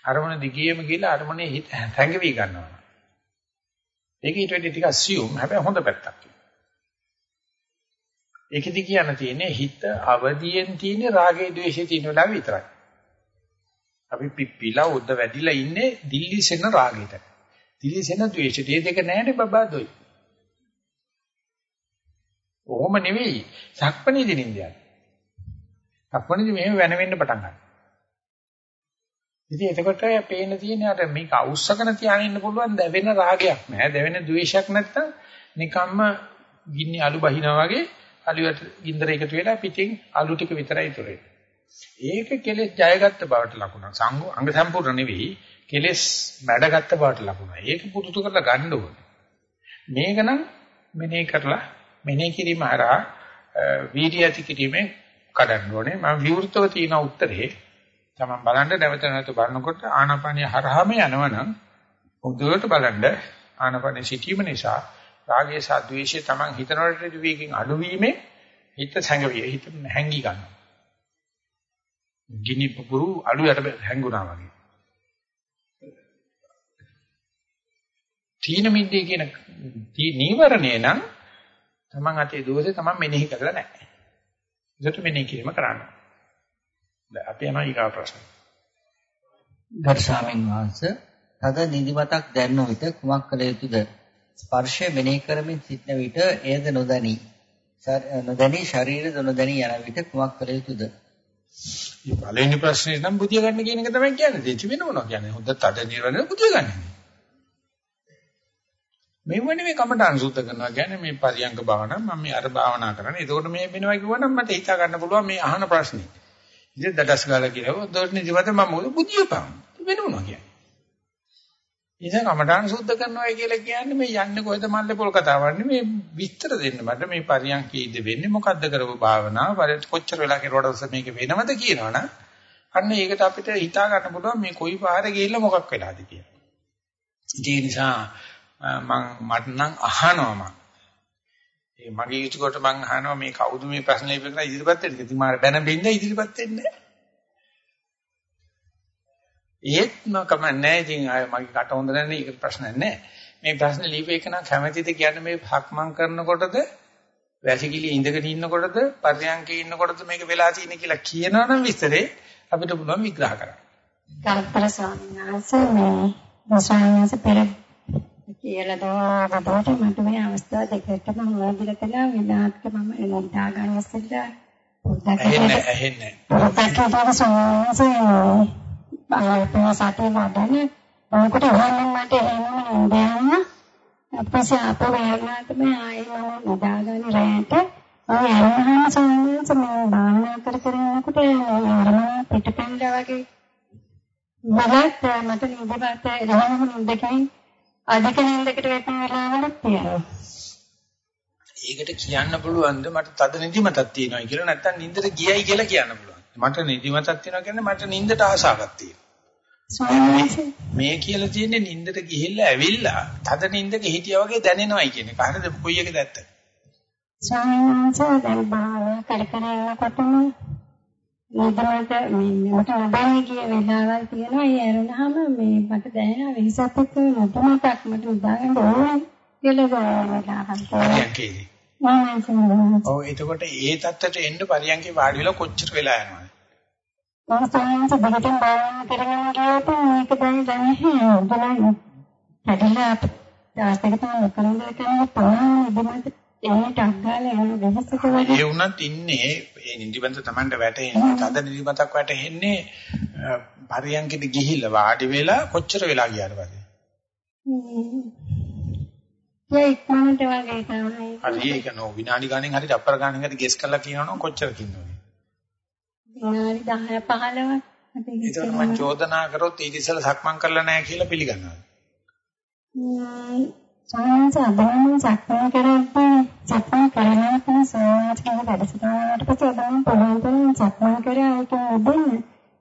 අරමුණ දිගියම ගිහලා අරමුණේ හිත හැංගවි ගන්නවා. ඒක ඊට වැඩි ටිකක් assume හැබැයි හොඳ පැත්තක්. ඒකෙදි කියන්න තියෙන්නේ හිත අවදියෙන් තියෙන රාගේ ද්වේෂේ තියෙන වෙලාව විතරයි. අපි පිප්පිලා උද්ද වැඩිලා ඉන්නේ දිල්ලිසෙන රාගෙට. දිල්ලිසෙන ද්වේෂෙට. මේ දෙක නැහැනේ බබා දොයි. ඔහොම නෙවෙයි. සක්පණේදී නින්දයන්. සක්පණේදී මෙහෙම වෙන වෙන්න පටන් ගන්නවා. ඉතින් එතකොට පේන තියෙන අර මේක අවුස්සගෙන තියාගෙන ඉන්න පුළුවන් දැවෙන රාගයක් නෑ. දැවෙන ද්වේෂයක් නැත්තම් නිකම්ම ගින්නි අලු බහිනා වගේ අලුවට ගින්දර එකතු වෙලා පිටින් අලු ටික විතරයි ඉතුරු ඒක කෙලෙස් ජයගත්ත බවට ලකුණක්. සංඝ අංග සම්පූර්ණ නෙවෙයි කෙලෙස් මැඩගත්ත බවට ලකුණක්. ඒක පුරුදු කරලා ගන්න ඕනේ. මේක නම් මෙනේ කරලා මෙනෙහි කිරීම හරහා වීර්ය ඇති කිරීමෙන් කඩන්න ඕනේ. මම විවෘතව තියෙන උත්තරේ තමන් බලන්න නැවත නැවත බලනකොට ආනාපානිය හරහාම යනවනම් උදුවට බලන්න ආනාපානිය සිටීම නිසා රාගයේ සහ ද්වේෂයේ තමන් හිතනවට විවේකයෙන් අඩුවීමේ හිත සංගවිය හිත හැංගි ගන්නවා. ගිනි පුපුරු අලු යට හැංගුණා වගේ. තීන මිද්දේ කියන නීවරණේ නම් තමන් අතේ දෝෂේ තමන් මෙනෙහි කරලා නැහැ. ඒකට මෙනෙහි කිරීම කරන්න. දැන් අපි යනවා ඊගා ප්‍රශ්න. ගරු ස්වාමීන් වහන්සේ තද නිදිමතක් දැනෙන විට කුමක් කළ යුතුද? ස්පර්ශය මෙනෙහි කරමින් සිටන විට එයද නොදැනි. නොදැනි ශරීරද නොදැනි යන විට කුමක් කළ යුතුද? මේ පළවෙනි ප්‍රශ්නේ නම් බුදිය ගන්න කියන එක තමයි කියන්නේ. දෙච්ච වෙන මොනවා කියන්නේ? හොඳ තද නිරවන බුදිය ගන්න. මෙව නෙමෙයි කමඨාන් සුද්ධ කරනවා කියන්නේ මේ පරියංග භාවනා මම මේ අර භාවනා කරන්නේ. එතකොට මේ වෙනවා කිව්වනම් මට හිතා ගන්න පුළුවන් මේ අහන ප්‍රශ්නේ. ඉතින් දඩස් ගාලා කියනවා දොර්ණි ජීවිත මම මොකද බුද්ධියපම් වෙන මොනවා කියන්නේ. ඉතින් කමඨාන් සුද්ධ කරනවා කියලා කියන්නේ මේ යන්නේ කොහෙද මල්ලේ පොල් කතාවක් නෙමෙයි විස්තර දෙන්න මට මේ පරියංගකීද වෙන්නේ මොකද්ද කරපු භාවනාව කොච්චර වෙලා කෙරුවටද මේක වෙනවද කියනවනම් අන්න ඒකට අපිට හිතා ගන්න පුළුවන් මේ කොයි පාරේ ගිහිල්ලා මොකක් වෙලාද කියලා. ඒ නිසා මම මට නම් අහනවා මම. ඒ මගේ යුතුයකට මම අහනවා මේ කවුද මේ ප්‍රශ්නේ ඉපදලා ඉදිරිපත් වෙන්නේ. ඉතින් මාර බැන බෙන්න ඉදිරිපත් වෙන්නේ ඒත් මම නැහැ ඉතින් අය මගේ කට හොඳ නැහැ ඒක ප්‍රශ්න නැහැ. මේ ප්‍රශ්නේ ලියපේක නම් කැමැතිද කියන්නේ මේ හක්මන් කරනකොටද වැසිකිලි ඉඳගෙන ඉන්නකොටද පර්යංකේ ඉන්නකොටද මේක වෙලා තියෙන්නේ කියලා කියනවනම් විස්තරේ අපිට පුළුවන් විග්‍රහ කරන්න. ගරුතර ස්වාමීන් වහන්සේ මේ ස්වාමීන් වහන්සේ පෙර කියලා දුන්නාට මට මේ අවස්ථාව දෙකටම මොනවද කියලා විනාඩක මම එනදා ගන්න ඉස්සෙල්ලා ඇහෙන්නේ ඇහෙන්නේ හිතලා සෝවාන්සේ බාහිර සතේ වඩන්නේ. මොකට වහන්න මට එහෙම නෑ අපසේ අපේ වයනාට මේ ආයෙ මම නදාගන්න රැයට. ඔය අරහම සෝවාන්සේ මම භාවනා කර කර යනකොට අරම පිටපැන්දා වගේ. මලත් මට නිදිමත එළවෙන නිදකින් අධික නින්දකට වැටෙන වෙලාවලක් තියෙනවා. ඒකට කියන්න පුළුවන්ද මට තද නිදිමතක් තියෙනවා කියලා නැත්නම් නින්දට ගියයි කියලා කියන්න පුළුවන්. මට නිදිමතක් තියෙනවා කියන්නේ මට නින්දට ආසාවක් තියෙනවා. මේ කියලා තියෙන්නේ නින්දට ගිහිල්ලා ඇවිල්ලා තද නින්දක හිටියා වගේ දැනෙනවයි කියන එක. හරිද? කොයි එකද ඇත්ත? ස්වාමීන් වහන්සේ දැන් බාහිර කර කර යනකොටම නිදමට මේ මට නබන්නේ කිය වෙලාවල් තියෙනවා. ඒ ඇරුණාම මේ මට දැනෙනවා වෙහසත් එක්ක නතමටක් මට නිදාගන්න ඕන කියලා වෙලාවක් තියෙනවා. මම ඔව් එතකොට ඒ தත්තට එන්න පරියන්කේ වාඩි වෙලා කොච්චර වෙලා යනවද? සාමාන්‍යයෙන් දෙකෙන් බාරන කරගෙන ගියාට මේක දැන් දැන් හදලා හැදලා දවස් දෙක තමයි කරන්නේ කරන්නේ පොළොන්නේ ඉදමත් එන්නට අග්ගාලා යන වෙහසක වගේ ඒ වුණත් ඉන්නේ ඒ නිදිමත Tamanට වැටෙන්නේ තද නිදිමතක් වැටෙන්නේ පරියන්කෙට ගිහිල්ලා වාඩි වෙලා කොච්චර වෙලා ගියාද වගේ. ඒ ඉක්මනට වගේ තමයි. හරි ඒක නෝ විනාඩි ගණන් හරි තප්පර ගණන් හරි ගෙස් කරලා කියනවනම් කොච්චර කින්නවද? විනාඩි 10 15ක්. ඒතකොට මම චෝදනා කරොත් ඊට ඉස්සෙල්ලා සක්මන් කරලා නැහැ කියලා පිළිගන්නවා. සාමාන්‍යයෙන් අදමන් සක්මන් කරද්දී සක්මන් කරනවා තමයි සෝවාන් වැඩසටහනකට පස්සේ අදමන් පුළුවන් තරම් සක්මන් කරා ඒක දෙන්න.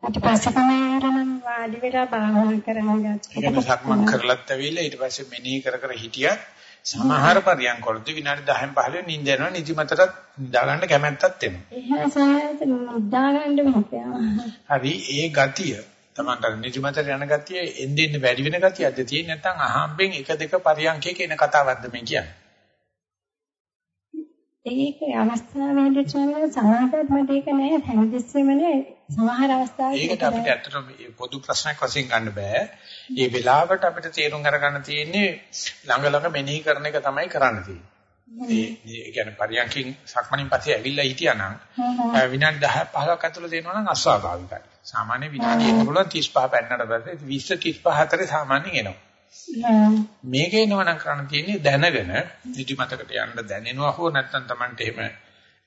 ඊට පස්සේ තමයි ආරනම් වාඩි වෙලා භාවනා කරන්න ගත්තා. ඒක සක්මන් කරලත් ඇවිල්ලා ඊට පස්සේ මෙනෙහි කර කර හිටියත් සමහර පරියන්කොලදී විනාඩි 10න් 15 නිින්ද යනවා නිදිමතට නිදා ගන්න කැමැත්තක් එනවා. එහෙම සායත නිදා ගන්න බෑ. හරි ඒ ගතිය තමන්ට නිදිමතට යන ගතිය එන්නේ එන්නේ වැඩි වෙන ගතියක්ද තියෙන්නේ නැත්නම් අහම්බෙන් එක දෙක පරියන්කයක එන කතාවක්ද මේ කියන්නේ? ඒක අවස්ථාවේදී තමයි සමහරවිට මට ඒක නෑ හැමදෙස්සෙම නෑ සමහර අවස්ථාවල ඒකට අපිට ඇත්තටම පොදු ප්‍රශ්නයක් වශයෙන් ගන්න බෑ. මේ වෙලාවට අපිට තේරුම් අරගන්න තියෙන්නේ ළඟ ළඟ මෙනෙහි කරන එක තමයි කරන්න තියෙන්නේ. ඒ ඒ කියන්නේ පරියන්කින් සක්මණින් පස්සේ ඇවිල්ලා හිටියානම් විනාඩි 10 15ක් ඇතුළත එනවා නම් අස්වාභාවිකයි. සාමාන්‍ය විනාඩි එන්න පුළුවන් 35 පෙන්නට පස්සේ 20 35 අතරේ සාමාන්‍යයෙන් එනවා. මේක එනවා නම් කරන්න තියෙන්නේ දැනගෙන නිදිමතකට යන්න දැනෙනවා හෝ නැත්නම් Tamanට එහෙම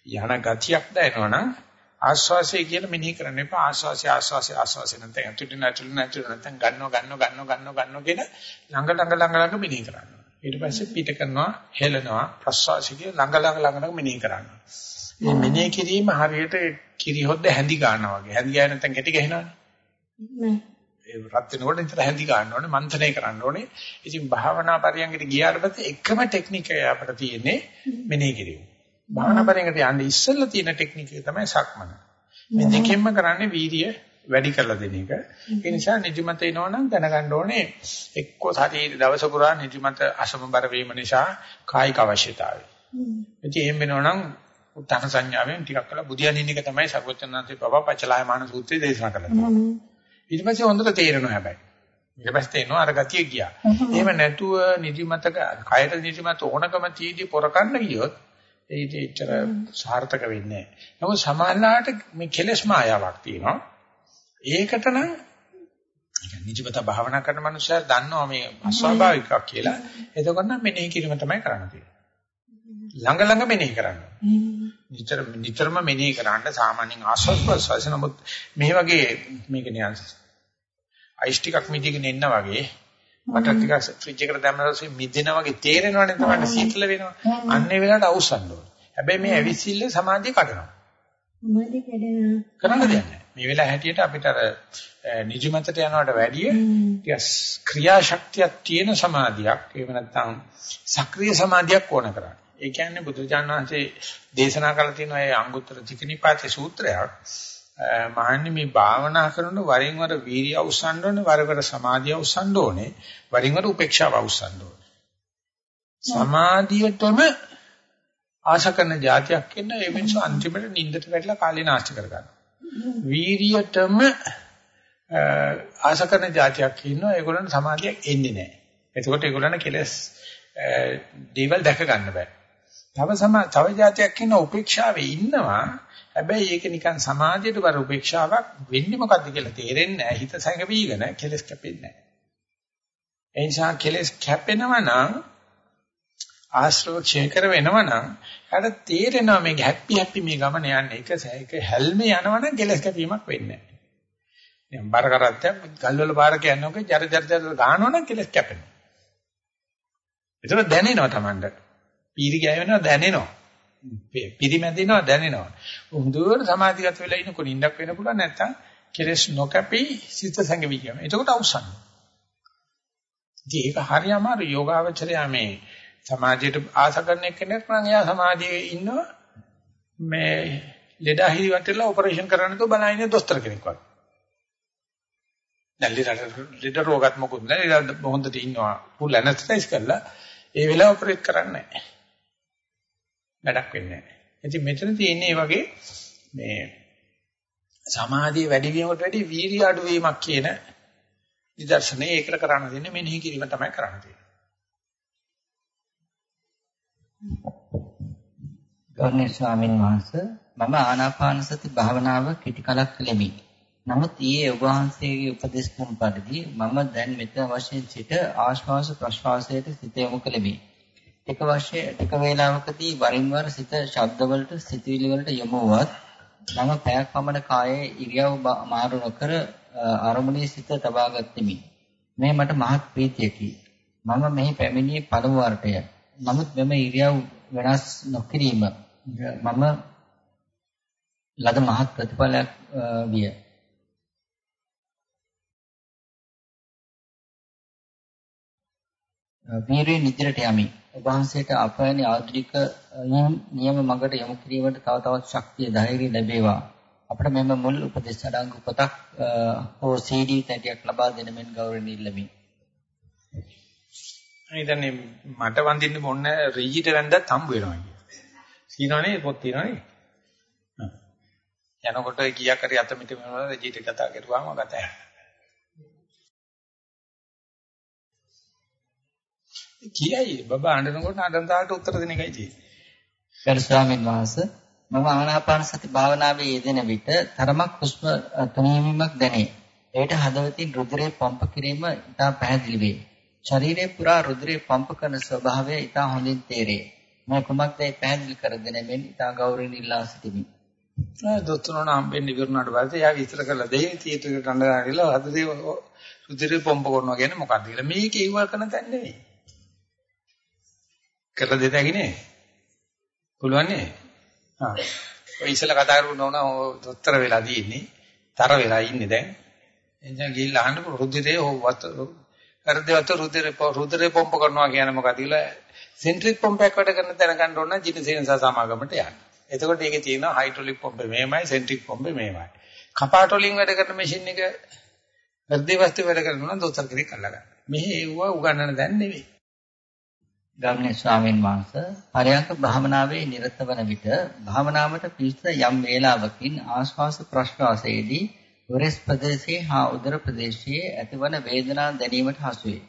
යන ගතියක් දැනෙනවනම් ආස්වාසය කියලා මෙනෙහි කරන්න එපා ආස්වාසය ආස්වාසය ආස්වාසය නැත්නම් ඇතුළේ නැතුළේ නැතුළේ නැත්නම් ගන්නව ගන්නව ගන්නව ගන්නව ගන්නව කියන ළඟ ළඟ ළඟ ළඟ මෙනෙහි කරන්න. ඊට පස්සේ පිට කරනවා හෙලනවා ප්‍රස්වාසය කිය ළඟ ළඟ ළඟ ළඟ මෙනෙහි කරනවා. මේ මෙනෙහි කිරීම හරියට කිරි හොද්ද හැඳි ගන්නවා වගේ. හැඳි ගෑ නැත්නම් කැටි ගහනවනේ. ඒ රත් වෙනකොට ඉතල හැඳි ගන්න ඕනේ මන්ත්‍රණය කරන්න ඕනේ. ඉතින් භාවනා පරියන්කට ගියාට පස්සේ එකම ටෙක්නික් එක අපිට තියෙන්නේ මෙනෙහි කිරීම. භාවනා පරියන්කට යන්න ඉස්සෙල්ලා තියෙන ටෙක්නික් එක තමයි සක්මන. මේ දෙකෙන්ම කරන්නේ වීර්ය වැඩි කරලා දෙන එක. ඒ නිසා නිදිමත එනවනම් දැනගන්න ඕනේ එක්කෝ ශරීර දවස පුරා නිදිමත අසමබර වීම නිසා කායික අවශ්‍යතාවය. ඉතින් එහෙම වෙනවනම් උත්තර සංඥාවෙන් ටිකක් කළා බුදියනින් එක තමයි සර්වචනන්තේ පව පචලායමාන සූත්‍රය දේශනා කළා. ඊට පස්සේ හොඳට තේරෙනවා හැබැයි. ඊට පස්සේ තේරෙනවා අර ගතිය ගියා. එහෙම නැතුව නිදිමතක කයට නිදිමත ඕනකම තීදී පොරකන්න ගියොත් ඒක එච්චර සාර්ථක වෙන්නේ නැහැ. නමුත් සමානලාට මේ කෙලෙස් මායාවක් තියෙනවා. ඒකට නම් නිදිමත භාවනා කරන මනුස්සයර දන්නවා මේ අස්වාභාවිකක් කියලා. එතකොට නම් මෙනෙහි කිරීම තමයි කරන්න තියෙන්නේ. ළඟ ළඟ මෙනෙහි කරන්න. නිතර නිතරම මෙනෙහි කරන්න සාමාන්‍යයෙන් ආස්වාද ප්‍රසවාස නමුත් මේ වගේ මේක නියං අයිස් ටිකක් මිදිගෙන එන්න වගේ මට ටිකක් ෆ්‍රිජ් එකට දැම්මම පස්සේ මිදෙනා වගේ තේරෙනවනේ තමයි සීතල වෙනවා. අන්නේ වෙලාවට අවුස්සන්න ඕනේ. හැබැයි මේ ඇවිසිල්ල සමාධිය කඩනවා. සමාධිය කැඩෙනවා. කරන්න දෙයක් නැහැ. මේ වෙලාව හැටියට අපිට අර නිජමතට යනවට වැඩිය ටිකක් ක්‍රියාශක්තියක් තියෙන සමාධියක් එහෙම නැත්නම් සක්‍රීය සමාධියක් ඕන කරන්නේ. ඒ කියන්නේ බුදුචාන් වහන්සේ දේශනා කළ තියෙන ඒ අංගුත්තර චිකනිපාතේ සූත්‍රයක්. මහන්නේ මේ භාවනා කරන වරින් වර වීර්ය අවසන් ඕනේ වර වර සමාධිය අවසන් ඕනේ වරින් වර උපේක්ෂාව අවසන් ඕනේ. සමාධියටම ආශා කරන જાතියක් ඉන්න ඒ මිනිස්සු අන්තිමට නිින්දට වැටලා කාලේ නාස්ති කර ගන්නවා වීර්යයටම ආශා කරන જાතියක් ඉන්නවා ඒගොල්ලන් සමාධියක් එන්නේ නැහැ එතකොට ඒගොල්ලන් කෙලස් දේවල් දැක ගන්න බෑ තව සම තව જાතියක් ඉන්න උපේක්ෂාවේ ඉන්නවා. හැබැයි ඒක නිකන් සමාජයට බර උපේක්ෂාවක් වෙන්නේ මොකද්ද කියලා තේරෙන්නේ නැහැ. හිත සංගවිගෙන කෙලස් කැපෙන්නේ නැහැ. ඒ නිසා කෙලස් කැපෙනවා නම් ආශ්‍රව ක්ෂය කර වෙනවා නම් යාට තේරෙනවා මේ හැපි හැපි මේ ගමන යන්නේ. ඒක ඒක හැල්මේ යනවා නම් කෙලස් කැපීමක් වෙන්නේ නැහැ. දැන් බර කරත්තයක් ගල්වල පාරක යනකොට ජර ජර ජර ගහනවා නම් කෙලස් කැපෙනවා. ඒතර දැනෙනවා Tamanට. පීරි ගෑවෙනවා දැනෙනවා. පිරිමැදෙනවා දැනෙනවා. හොඳට සමාධිගත වෙලා ඉන්නකොට ඉන්නක් වෙන්න පුළුවන් නැත්තම් කෙලස් නොකැපි සිත සංගවි කියන. එතකොට අවසන්. ඉතින් ඒක හරි අමාරු යෝගාවචරය මේ සමාජයට ආස කරන කෙනෙක් නම් එයා සමාජයේ ඉන්නවා මේ ලෙඩ හිරි වටේලා ඔපරේෂන් කරන්න තෝ බලන්නේ දොස්තර කෙනෙක් වගේ. දැන් ලෙඩ ලෙඩ රෝගات මොකුත් නැහැ. හොඳට ඉන්නවා. පුල් ඇනස්තයිස් කරලා ඒ වෙලාව ඔපරේට් කරන්නේ නැහැ. වැඩක් වෙන්නේ නැහැ. ඉතින් මෙතන තියෙන්නේ වගේ මේ සමාධිය වැඩි වීමකට වැඩි වීර්ය අඩු වීමක් කියන නිදර්ශනේ ඒකට කරන්න දෙන්නේ මෙනෙහි කිරීම තමයි කරන්න තියෙන්නේ. ගෞරවනීය ස්වාමින් වහන්සේ මම ආනාපාන සති භාවනාව කෙටි කලක් කළෙමි. නමුත් ඊයේ ඔබ වහන්සේගේ උපදෙස් දුන් පරිදි මම දැන් මෙතන වශයෙන් සිට ආශ්වාස ප්‍රශ්වාසයට සිත යොමු කළෙමි. එක වශයෙන් එක වේලාවකදී වරින් වර සිත ශබ්දවලට සිතුවිලි වලට යොමු වුවත් මම පැයක් පමණ කායේ ඉරියව් මාරු නොකර අරමුණේ සිත තබා ගත්ෙමි. මේ මට මහත් ප්‍රීතියකි. මම මෙහි පැමිණියේ පළමු වරටය. නමුත් මෙම ඉරියව් වෙනස් නොකිරීම මම ලද මහත් ප්‍රතිඵලයක් විය. වීරයෙන් ඉදිරියට යමි. ඔබ වහන්සේට අපයනි ආධුනික නියම මඟට යොමු කිරීමට තව තවත් ශක්තිය ධෛර්යය ලැබේවා. අපට මෙම මුල් උපදේශ අඩංගු පොතක් හෝ CD තැටියක් ලබා දෙන මෙන් ගෞරවණීය ඉල්ලමි. හිතන්නේ මට වඳින්න මොන්න රීජිට වැන්දත් හම්බ වෙනවා කියන්නේ. සීනවනේ පොත් තියෙනවනේ. යනකොට කීයක් හරි අත මිට වෙනවා රීජිට කතා කරුවාම ගතයි. කියයි බබා අඬනකොට අඬන තාලට උත්තර දෙන එකයි තියෙන්නේ. ගරු ස්වාමීන් වහන්සේ මම ආනාපාන සති භාවනාවේ යෙදෙන විට තරමක් හුස්ම තුනීමක් දැනේ. ඒට හදවතින් රුධිරය පම්ප කිරීම ඉතා පැහැදිලි වේ. ශරීරයේ පුරා රුධිරය පම්ප කරන ස්වභාවය ඉතා හොඳින් තේරේ. මම කුමක්දයි පැහැදිලි කර දෙන මෙන් ඉතා ගෞරවයෙන් ඉල්ලා සිටිමි. දොස්තරණ හම්බෙන්න ඉවරනාට පස්සේ යා විස්තර කරලා දෙයි තියටරකට අඬලා ගිහලා හදේ රුධිරය පම්ප කරනවා කියන්නේ මොකක්ද කියලා. මේක ඒව කරන තැන නෙවෙයි. කරලා දෙත හැකි නේ? පුළුවන් නේ? හා. ඔය ඉස්සලා කතා කරපු නෝනා දොස්තර වෙලා තියෙන්නේ. තර වෙලා ඉන්නේ දැන්. එනිසා ගිහිල්ලා අහන්න රුධිරේ වත හෘදයට රුධිරේ රුධිරේ පොම්ප කරනවා කියන්නේ මොකද කියලා සෙන්ට්‍රික් පොම්පයක් වැඩ කරන තැන ගන්න ඕන ජිනසේනස සමාගමට යන්න. එතකොට ඒකේ තියෙනවා හයිඩ්‍රොලික් පොම්පේ මෙහෙමයි සෙන්ට්‍රික් පොම්පේ මෙහෙමයි. කපාට වලින් වැඩ කරන මැෂින් එක හෘද වස්තු වැඩ කරනවා දොස්තර කෙනෙක් අල්ලගන්න. මෙහි ඒව උගන්නන දැන් නෙවෙයි. ගෞරවනීය ස්වාමීන් වහන්සේ පරයන්ක භාවනාවේ නිරත වන විට භාවනාවට පිළිස යම් වේලාවකින් ආශ්වාස ප්‍රශ්වාසයේදී උරස් ප්‍රදේශයේ හා උදර ප්‍රදේශයේ ඇතිවන වේදනා දැනීමට හසු වේ.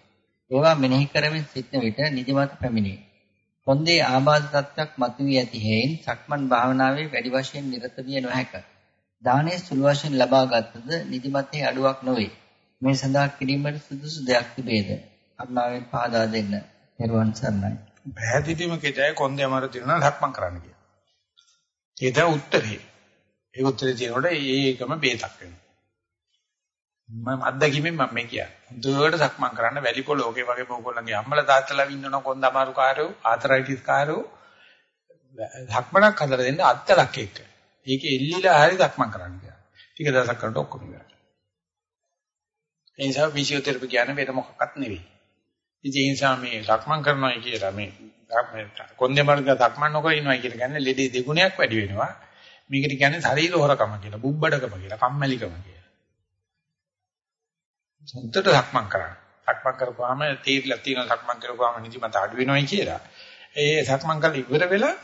ඒවා මෙනෙහි කරමින් සිටන විට නිදිමත පැමිණේ. කොන්දේ ආබාධ තත්ත්වයක් මතුවී ඇති හේයින් සක්මන් භාවනාවේ වැඩි වශයෙන් නිරත විය නොහැක. දානයේ සුළු වශයෙන් ලබාගත්ද නිදිමතේ අඩුවක් නොවේ. මේ සඳහා කිරීමට සුදුසු දෙයක් තිබේද? අම්මාවෙන් පහදා දෙන්න. නිර්වාණ සරණයි. පැහැදිලිම කෙටයි කොන්දේ අමාරු දිනන ලක්මන් කරන්න කියලා. ඒක තමයි උත්තරේ. ඒ උත්තරේ තියෙනකොට ඒකම බේතක් වෙනවා. මම අත්දැකීමෙන් මම මේ කියන්නේ. හොඳට සක්මන් කරන්න වැලි පොලෝකේ වගේ මොකෝලන්ගේ අම්මලා තාත්තලා ඉන්නවනම් කොන්ද අමාරු කාරෝ ආතරයිටිස් කාරෝ සක්මනක් හදලා දෙන්න අත්තලක් එක්ක. ඒකේ එල්ලිලා හරි සක්මන් කරන්න කියලා. ටික දවසක් කරනකොට ඔක්කොම ඉවරයි. ඒ නිසා ෆිසියෝതെරපි කියන්නේ වෙන මොකක්වත් නෙවෙයි. ඉතින් ඒ නිසා මේ සක්මන් කරනවා කියලා මේ කොන්දේ මාර්ග සක්මන් නොකර ඉන්නවා කියලා කියන්නේ ලෙඩේ දෙගුණයක් වැඩි වෙනවා. මේකට කියන්නේ ශරීර හොරකම කියලා, බුබ්බඩකම කියලා, කම්මැලිකම කියලා. සුන්දරට සක්මන් කරන්න. සක්මන් කරපුවාම තීරලා තියෙන සක්මන් කරපුවාම නිදිමත අඩු වෙනවයි කියලා. ඒ සක්මන් කරලා ඉවර වෙලා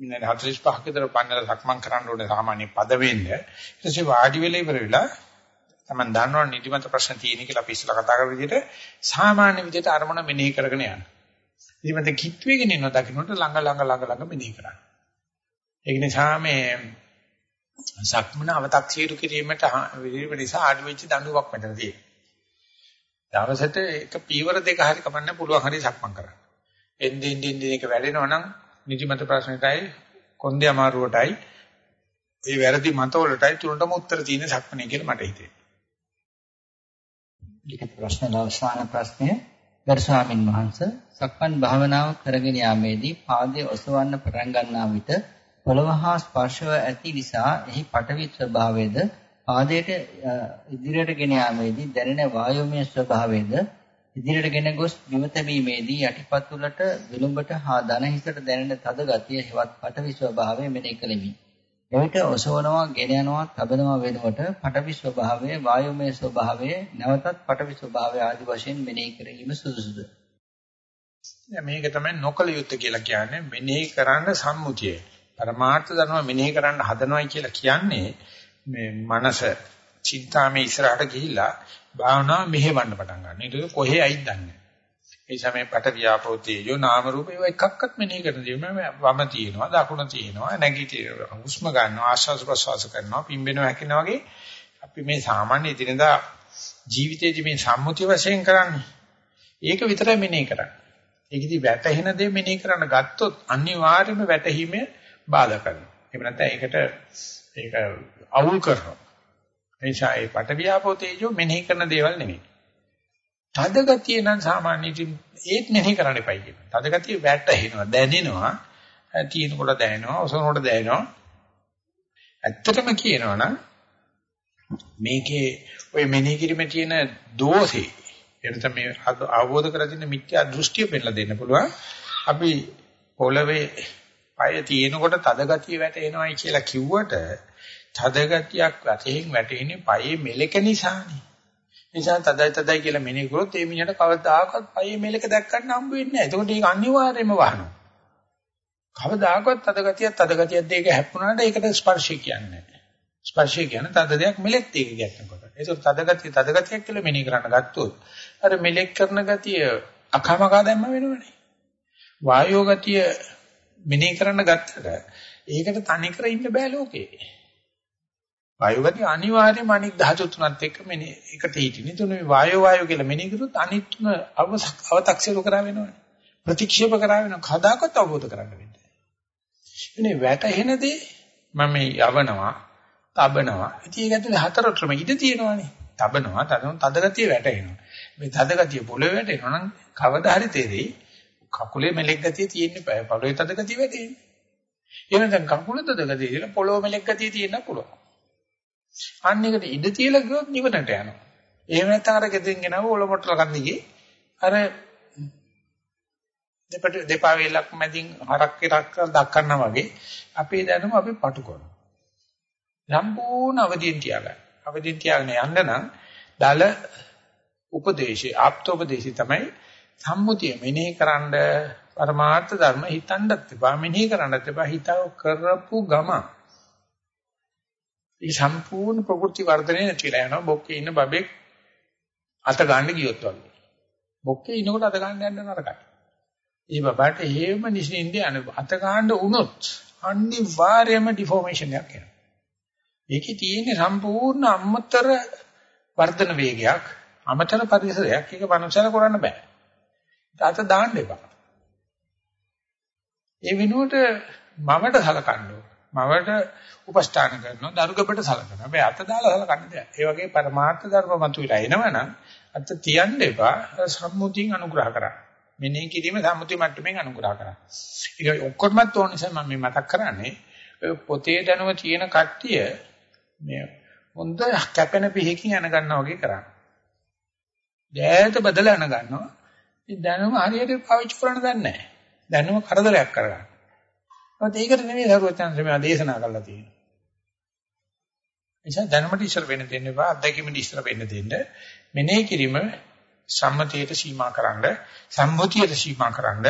මිනිත් 45ක විතර පන්නල සක්මන් කරන්න ඕනේ සාමාන්‍ය පද වෙන්න. ඊට පස්සේ වාඩි වෙලා ඉවර වෙලා Taman දන්නවනේ නිදිමත ප්‍රශ්න තියෙන කියලා අපි ඉස්සලා කතා කරපු විදිහට සාමාන්‍ය විදිහට අරමුණ මෙනෙහි කරගෙන යන්න. නිදිමත කිට් වෙගෙන ඉන්න දකින්නට ළඟ ළඟ ළඟ ළඟ මෙනෙහි කරන්න. ඒක නිසා මේ සක්මන අව탁සීරු කිරීමට විදිහට නිසා ආඩු වෙච්ච දඬුවමක් මෙතන තියෙනවා. දවසට එක පීවර දෙක හරි කමන්න පුළුවන් හරි සක්මන් කරන්න. එන්නේ එන්නේ එක වැඩෙනවා නම් නිදිමත ප්‍රශ්නටයි කොන්දේ අමාරුවටයි ඒ වැරදි මතවලටයි තුනටම උත්තර තියෙන සක්මනේ කියලා මට හිතෙනවා. ලිඛිත ප්‍රශ්න අවසාන ප්‍රශ්නය ගරු ස්වාමින් වහන්සේ සක්මන් භාවනාව කරගෙන යාමේදී පාදයේ ඔසවන්න පටන් ගන්නා විට පොළව හා ස්පර්ශව ඇති නිසා එහි පටවි ස්වභාවයේද පාදයට ඉදිරියට ගෙන යාමේදී දැනෙන වායුමය ස්වභාවයේද ඉදිරියට ගෙන ගොස් බිම තැබීමේදී යටිපතුලට විලුඹට හා දන හිසට දැනෙන තද ගතිය හෙවත් පටවි ස්වභාවය මෙනෙහි කෙලිමි. එවිට ඔසවනවා, ගෙන යනවා, තබනවා වෙනකොට පටවි ස්වභාවය, වායුමය ස්වභාවය, නැවතත් පටවි ස්වභාවය ආදී වශයෙන් මෙනෙහි කිරීම සුදුසුද? මේක තමයි නොකල යුත්තේ කියලා කියන්නේ මෙනෙහි කරන්න සම්මුතිය. පරමාර්ථ ධර්ම මෙනෙහි කරන්න හදනවයි කියලා කියන්නේ මේ මනස චින්තාමේ ඉස්සරහට ගිහිල්ලා භාවනාව මෙහෙවන්න පටන් ගන්න. ඒක කොහේ ඇයිද දන්නේ. ඒ සමේ පට වියාපෝතේජෝ නාම රූප ඒවා එකක්වත් මෙනෙහි කරන දේ මම වම තියෙනවා දකුණ තියෙනවා නැගිටිනවා හුස්ම ගන්නවා ආශ්වාස ප්‍රශ්වාස කරනවා පිම්බෙනවා හැකිනවා වගේ අපි මේ සාමාන්‍ය දිනදා ජීවිතයේදී මේ සම්මුතිය වශයෙන් කරන්නේ ඒක විතරයි මෙනෙහි කරන්නේ ඒකෙදි වැටහෙන දේ මෙනෙහි කරන්න ගත්තොත් අනිවාර්යයෙන්ම වැටහීමේ බාධා කරනවා එහෙම නැත්නම් ඒකට ඒක අවුල් කරනවා එනිසා ඒ පට වියාපෝතේජෝ මෙනෙහි කරන දේවල් නෙමෙයි තද ගතිය නම් සාමාන්‍ය ඉතින් ඒත් මෙහෙ කරන්න එපයි කියනවා. තද ගතිය වැටෙනවා, දැනෙනවා, තියෙනකොට දැනෙනවා, ඔසවනකොට දැනෙනවා. ඇත්තටම කියනවා නම් මේකේ ඔය මෙනෙහි කිරීමේ තියෙන දෝෂේ එනතම මේ අවබෝධ කරගන්න මිත්‍යා දෘෂ්ටිය පෙන්නලා දෙන්න පුළුවන්. අපි පොළවේ පය තියෙනකොට තද ගතිය වැටෙනවයි කියලා කිව්වට තද ගතියක් වැටෙහින් වැටෙන්නේ පයේ මෙලක නිසානේ. නිසා තදයි තදයි කියලා මෙනෙහි කරොත් ඒ මිනිහට කවදාකවත් පයේ මෙලක දැක්කන්න හම්බ වෙන්නේ නැහැ. එතකොට ඒක අනිවාර්යයෙන්ම වහනවා. කවදාකවත් තද ගතියක් තද ගතියක් දෙක හැප්පුණාට ඒකට ස්පර්ශය කියන්නේ නැහැ. ස්පර්ශය කියන්නේ තද දෙයක් මෙලෙක් දෙක ගැටෙනකොට. ඒකට තද ගතිය තද ගතියක් කියලා මෙනෙහි කරන්න ගත්තොත් අර මෙලෙක් කරන ගතිය අකමකා දැම්ම වෙනවනේ. වායෝ ගතිය මෙනෙහි කරන්න ගත්තට ඒකට තනිකර ඉන්න බෑ ලෝකේ. වායුගතිය අනිවාර්යයෙන්ම අනිත් ධාතු තුනත් එක්ක මෙනේ එකට හිටිනේ. තුන මේ වායෝ වායෝ කියලා මෙනේ කරුත් අනිත් තුන අව탁සිරු කරා වෙනවනේ. ප්‍රතික්ෂේප කරා වෙනවා. කදාකත් අවබෝධ කරගන්න වෙන්නේ. එනේ වැටහෙන දේ මම යවනවා, තබනවා. ඉතින් ඒක ඇතුලේ හතරටම ඉඳ තියෙනවානේ. තබනවා, තදනවා, තදගතිය වැටෙනවා. මේ තදගතිය පොළවේ වැටෙනවා නම් කවදා හරි තේරෙයි. කකුලේ මෙලෙක් ගතිය තියෙන්න බෑ. පොළවේ තදගතිය වැටෙන්නේ. එහෙනම් දැන් කකුලේ තදගතිය කියලා පොළොව මෙලෙක් ගතිය තියෙන්න පුළුවන්. අන්න එකට ඉඩ තියලා ගියොත් නිවනට යනවා. එහෙම නැත්නම් අර ගෙදින් ගෙනව ඔලොමොට්ටල කන්දිගේ අර දෙපට දෙපා වේලක් මැදින් හරක් ඉරක් දක්කන්නා වගේ අපේ දැනුම අපි පටු කරනවා. සම්පූර්ණ අවදීන් තියාගන්න. අවදීන් තියාගෙන යන්න නම් දල උපදේශේ ආප්තෝපදේශي තමයි සම්මුතිය මෙනෙහි කරන්න පරමාර්ථ ධර්ම හිතන්නත් එපා මෙනෙහි කරන්නත් එපා හිතව කරපු ගමන් ඒ සම්පූර්ණ ප්‍රകൃති වර්ධනය නැතිලා යනවා බොක්කේ ඉන්න බබෙක් අත ගන්න ගියොත් වගේ. බොක්කේ ඉනකොට අත ගන්න යන්න නරකයි. ඒ බබාට හේම නිසින්දී අන අත ගන්න වුණොත් අනිවාර්යයෙන්ම ඩිෆෝමේෂන් එකක් එනවා. ඒකේ තියෙන සම්පූර්ණ අමතර වර්ධන වේගයක් අමතර පරිසරයක් ඒක මනුස්සයල කරන්න බෑ. තාත දාන්න එපා. ඒ වෙනුවට මමට සලකන්න ඕන. මවට උපස්ථාන කරනවා දරුගපට සලකනවා. හැබැයි අත දාලා සලකන්න දෙයක්. ඒ වගේ පරමාර්ථ ධර්ම මතුවලා එනවනම් අත තියන්න එපා සම්මුතියෙන් අනුග්‍රහ කරා. මෙනෙහි කිරීම සම්මුති මට්ටමින් අනුග්‍රහ කරා. ඒක ඔක්කොටමත් ඕන නිසා මම මේ මතක් කරන්නේ පොතේ දැනුම තියෙන කට්ටිය මේ හොඳ කැපෙන පිහකින් යන ගන්නවා වගේ කරා. දෑත බදලා යන ගන්නවා. මේ දැනුම හරියට පාවිච්චි කරන්න දන්නේ නැහැ. දැනුම කරදරයක් කරගන්න. ඒත් ඒකට නෙමෙයි සරුවචන් සමය දේශනා කරලා තියෙන්නේ. එනිසා දැනුමට ඉස්සර වෙන්න දෙන්න එපා අත්දැකීමට ඉස්සර වෙන්න දෙන්න. මෙනෙහි කිරීම සම්මතියට සීමා කරන්න, සම්මුතියට සීමා කරන්න,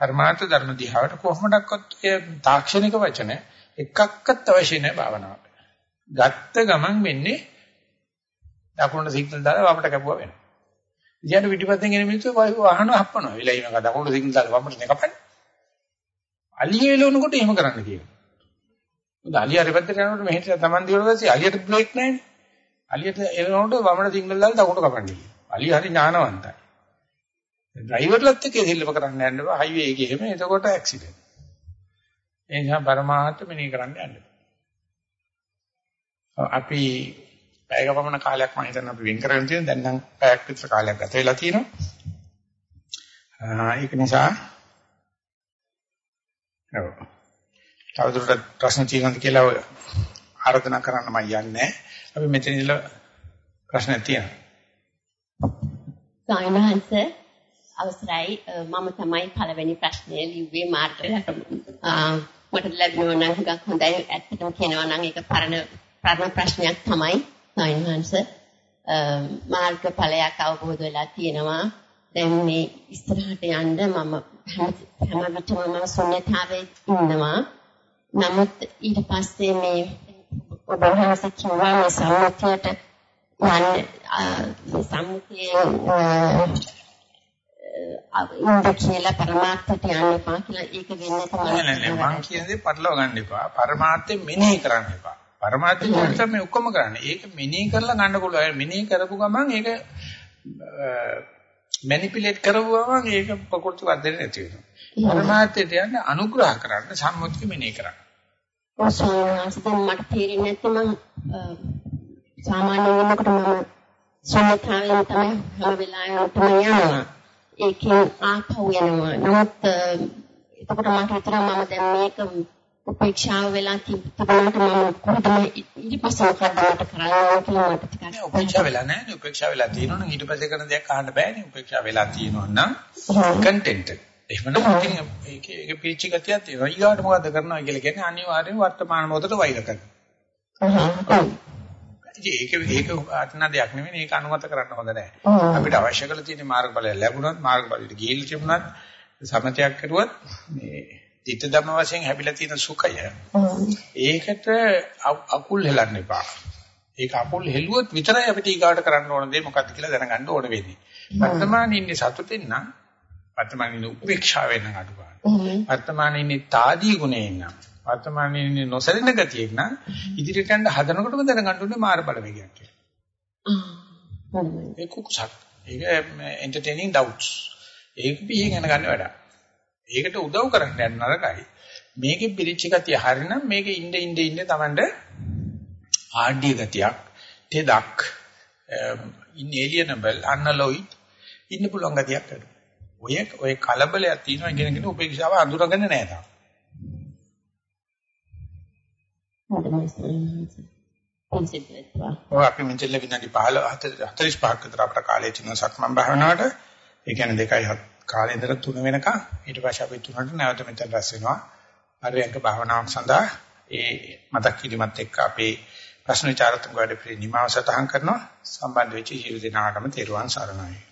පරමාර්ථ ධර්ම දිහාවට කොහොමඩක්වත් ඒ තාක්ෂණික වචන එකක්වත් අවශ්‍ය නැහැ භාවනාවට. ගත්ත ගමන් වෙන්නේ දකුණට සිග්නල් දාලා වමට කැපුවා වෙනවා. ඉතින් පිටිපස්සෙන් එන මිනිස්සු වාහන හප්පනවා. විලයිම දකුණට සිග්නල් දාලා වමට නේ කපන්නේ. අලිය එලවනකොට එහෙම කරන්න කියනවා. මොකද අලිය අර පැත්තට යනකොට මෙහෙට තමන් දිවල දැසි අලියට බ්ලොක් නැහැ. අලියට එලවනකොට වමන සිග්නල් දාලා දකුණට කපන්න කියනවා. අලිය හරි ඥානවන්තයි. ඩ්‍රයිවර්ලත් එක්ක දෙල්ලම කරන්න යන්න බෑ හයිවේ එකේ එහෙම එතකොට ඇක්සිඩන්ට්. ඒ නිසා පරමාර්ථ මෙනෙහි කරන්න යන්න. අපි පැයක පමණ කාලයක් මම හිතන්නේ අපි වෙන් කරගෙන තියෙන දැන් නම් පැයක් විතර කාලයක් ගත වෙලා තියෙනවා. ඒක නිසා ඔව්. තවදුරටත් ප්‍රශ්න තියෙනවද කියලා ආරාධනා කරන්න මම යන්නේ. අපි මෙතන ඉඳලා ප්‍රශ්න තියෙනවා. සායනහන්ස අවසරයි මම තමයි පළවෙනි ප්‍රශ්නය ලිව්වේ මාර්ගයට මට ලැබුණා නම් හුඟක් හොඳයි ඇත්තටම කියනවා නම් ඒක පරණ පරණ ප්‍රශ්නයක් තමයි ස්වාමීන් වහන්සේ මාර්ගඵලයක් අවබෝධ වෙලා තියෙනවා. දැන් මේ ඉස්සරහට යන්න මම හැම විටම මම ශුන්‍යතාවේ ඉන්නවා. නමුත් ඊට පස්සේ මේ ඔබ වහන්සේ කියවා මේ සම්මුතියට යන්නේ සම්මුතියේ ඉන්ද කියලා પરමාර්ථයට යන්න එපා කියලා ඒක වෙන්නේ තමයි. නෑ නෑ මං කියන්නේ පටලව ගන්න එපා. પરමාර්ථය මෙනෙහි කරන්න එපා. පරමාර්ථ ඥානතර මේ ඔක්කොම කරන්නේ. ඒක මෙනෙහි කරලා ගන්න පුළුවන්. මෙනෙහි කරපු ගමන් ඒක මැනිපියුලේට් කරවුවම ඒක ප්‍රකෘති වර්ධනය නැති වෙනවා. පරමාර්ථයට යන්න අනුග්‍රහ කරන්න සම්මුතිය මෙනෙහි කරන්න. ඔසෝනාස් දැන් මට තේරෙන්නේ නැත්නම් සාමාන්‍ය වෙනකොට මම සමථයෙන් තමයි හැම වෙලාවෙම යනවා. ඒකෙන් ආපහු යනවා. නමුත් එතකොට මට හිතෙනවා මම දැන් මේක උපේක්ෂාව වෙලා තිබුණාට මම කොහොමද ඊට පස්සේ මොකක්ද මට කරන්න කියලා මට ටිකක් උපේක්ෂා වෙලා නැහැ නේ. උපේක්ෂා වෙලා තියෙනවනම් ඊට පස්සේ කරන දෙයක් අහන්න බෑනේ උපේක්ෂා වෙලා තියෙනවනම් කන්ටෙන්ට් එහෙමනම් ඉතින් ඒක ඒක පිරිච්ච ගතියක් තියෙනවා. ඊගාට මොකද්ද කරනවා කියලා කියන්නේ අනිවාර්යෙන් වර්තමාන මොහොතට වෛර කරනවා. ඒක ඒක අටන දෙයක් නෙවෙයි ඒක අනුමත කරන්න හොඳ නැහැ. අපිට අවශ්‍ය කරලා තියෙන මාර්ගඵලය ලැබුණොත් මාර්ගඵලයට ගිහිල්ලා තිබුණත් සමතයක් කරුවත් මේ ධිට ධම්ම වශයෙන් හැබිලා තියෙන සුඛය. ඒකට අකුල් හෙලන්න එපා. ඒක අකුල් හෙළුවොත් විතරයි අපිට ඊගාට කරන්න ඕන දේ මොකක්ද කියලා දැනගන්න ඕන වෙන්නේ. වර්තමානයේ ඉන්නේ සතුටින් නම් වර්තමානයේ ඉන්නේ උපේක්ෂාවෙන් නම් අඩු ගන්න. වර්තමානයේ ඉන්නේ තාදී ගුණයෙන් නම් වර්තමානයේ ඉන්නේ නොසැලෙන ගතියක් නම් ඉදිරියට යන්න හදනකොටම දැනගන්න ඕනේ මාර බලවේගයක් කියලා. ඒක කුසක්. ඒක entertaining doubts. ඒක පිහින් යන ගන්න වැඩක්. ඒකට උදව් කරන්න යන නරකයි. මේකේ පිරිච්ච ගතිය හරිනම් මේකේ ඉnde ඉnde ඉnde Tamande ආඩ්‍ය ගතියක්, තෙදක්, inalienable, unalloyed ඉන්න පුළුවන් ගතියක් අඩු. ඔය ඔය කලබලයක් තියෙනවා ඉගෙනගෙන උපේක්ෂාව අඳුරගන්නේ නැහැ තාම. ඔය අපි මෙතන විනාඩි 15 45ක් විතර අපට කාලය තියෙන සක්මන් භාවනාවට ඒ කියන්නේ දෙකයි කාලේ ඉඳලා 3 වෙනකම් ඊට පස්සේ අපි 3ට නැවත මෙතන රැස් වෙනවා. පරියන්ක භාවනාවක් සඳහා ඒ මතක් කිරීමත් එක්ක අපේ ප්‍රශ්න විචාරතුංග වැඩ පිළිනිමාව සටහන් කරනවා සම්බන්ධ වෙච්ච හිිරු දිනාටම තෙරුවන් සරණයි.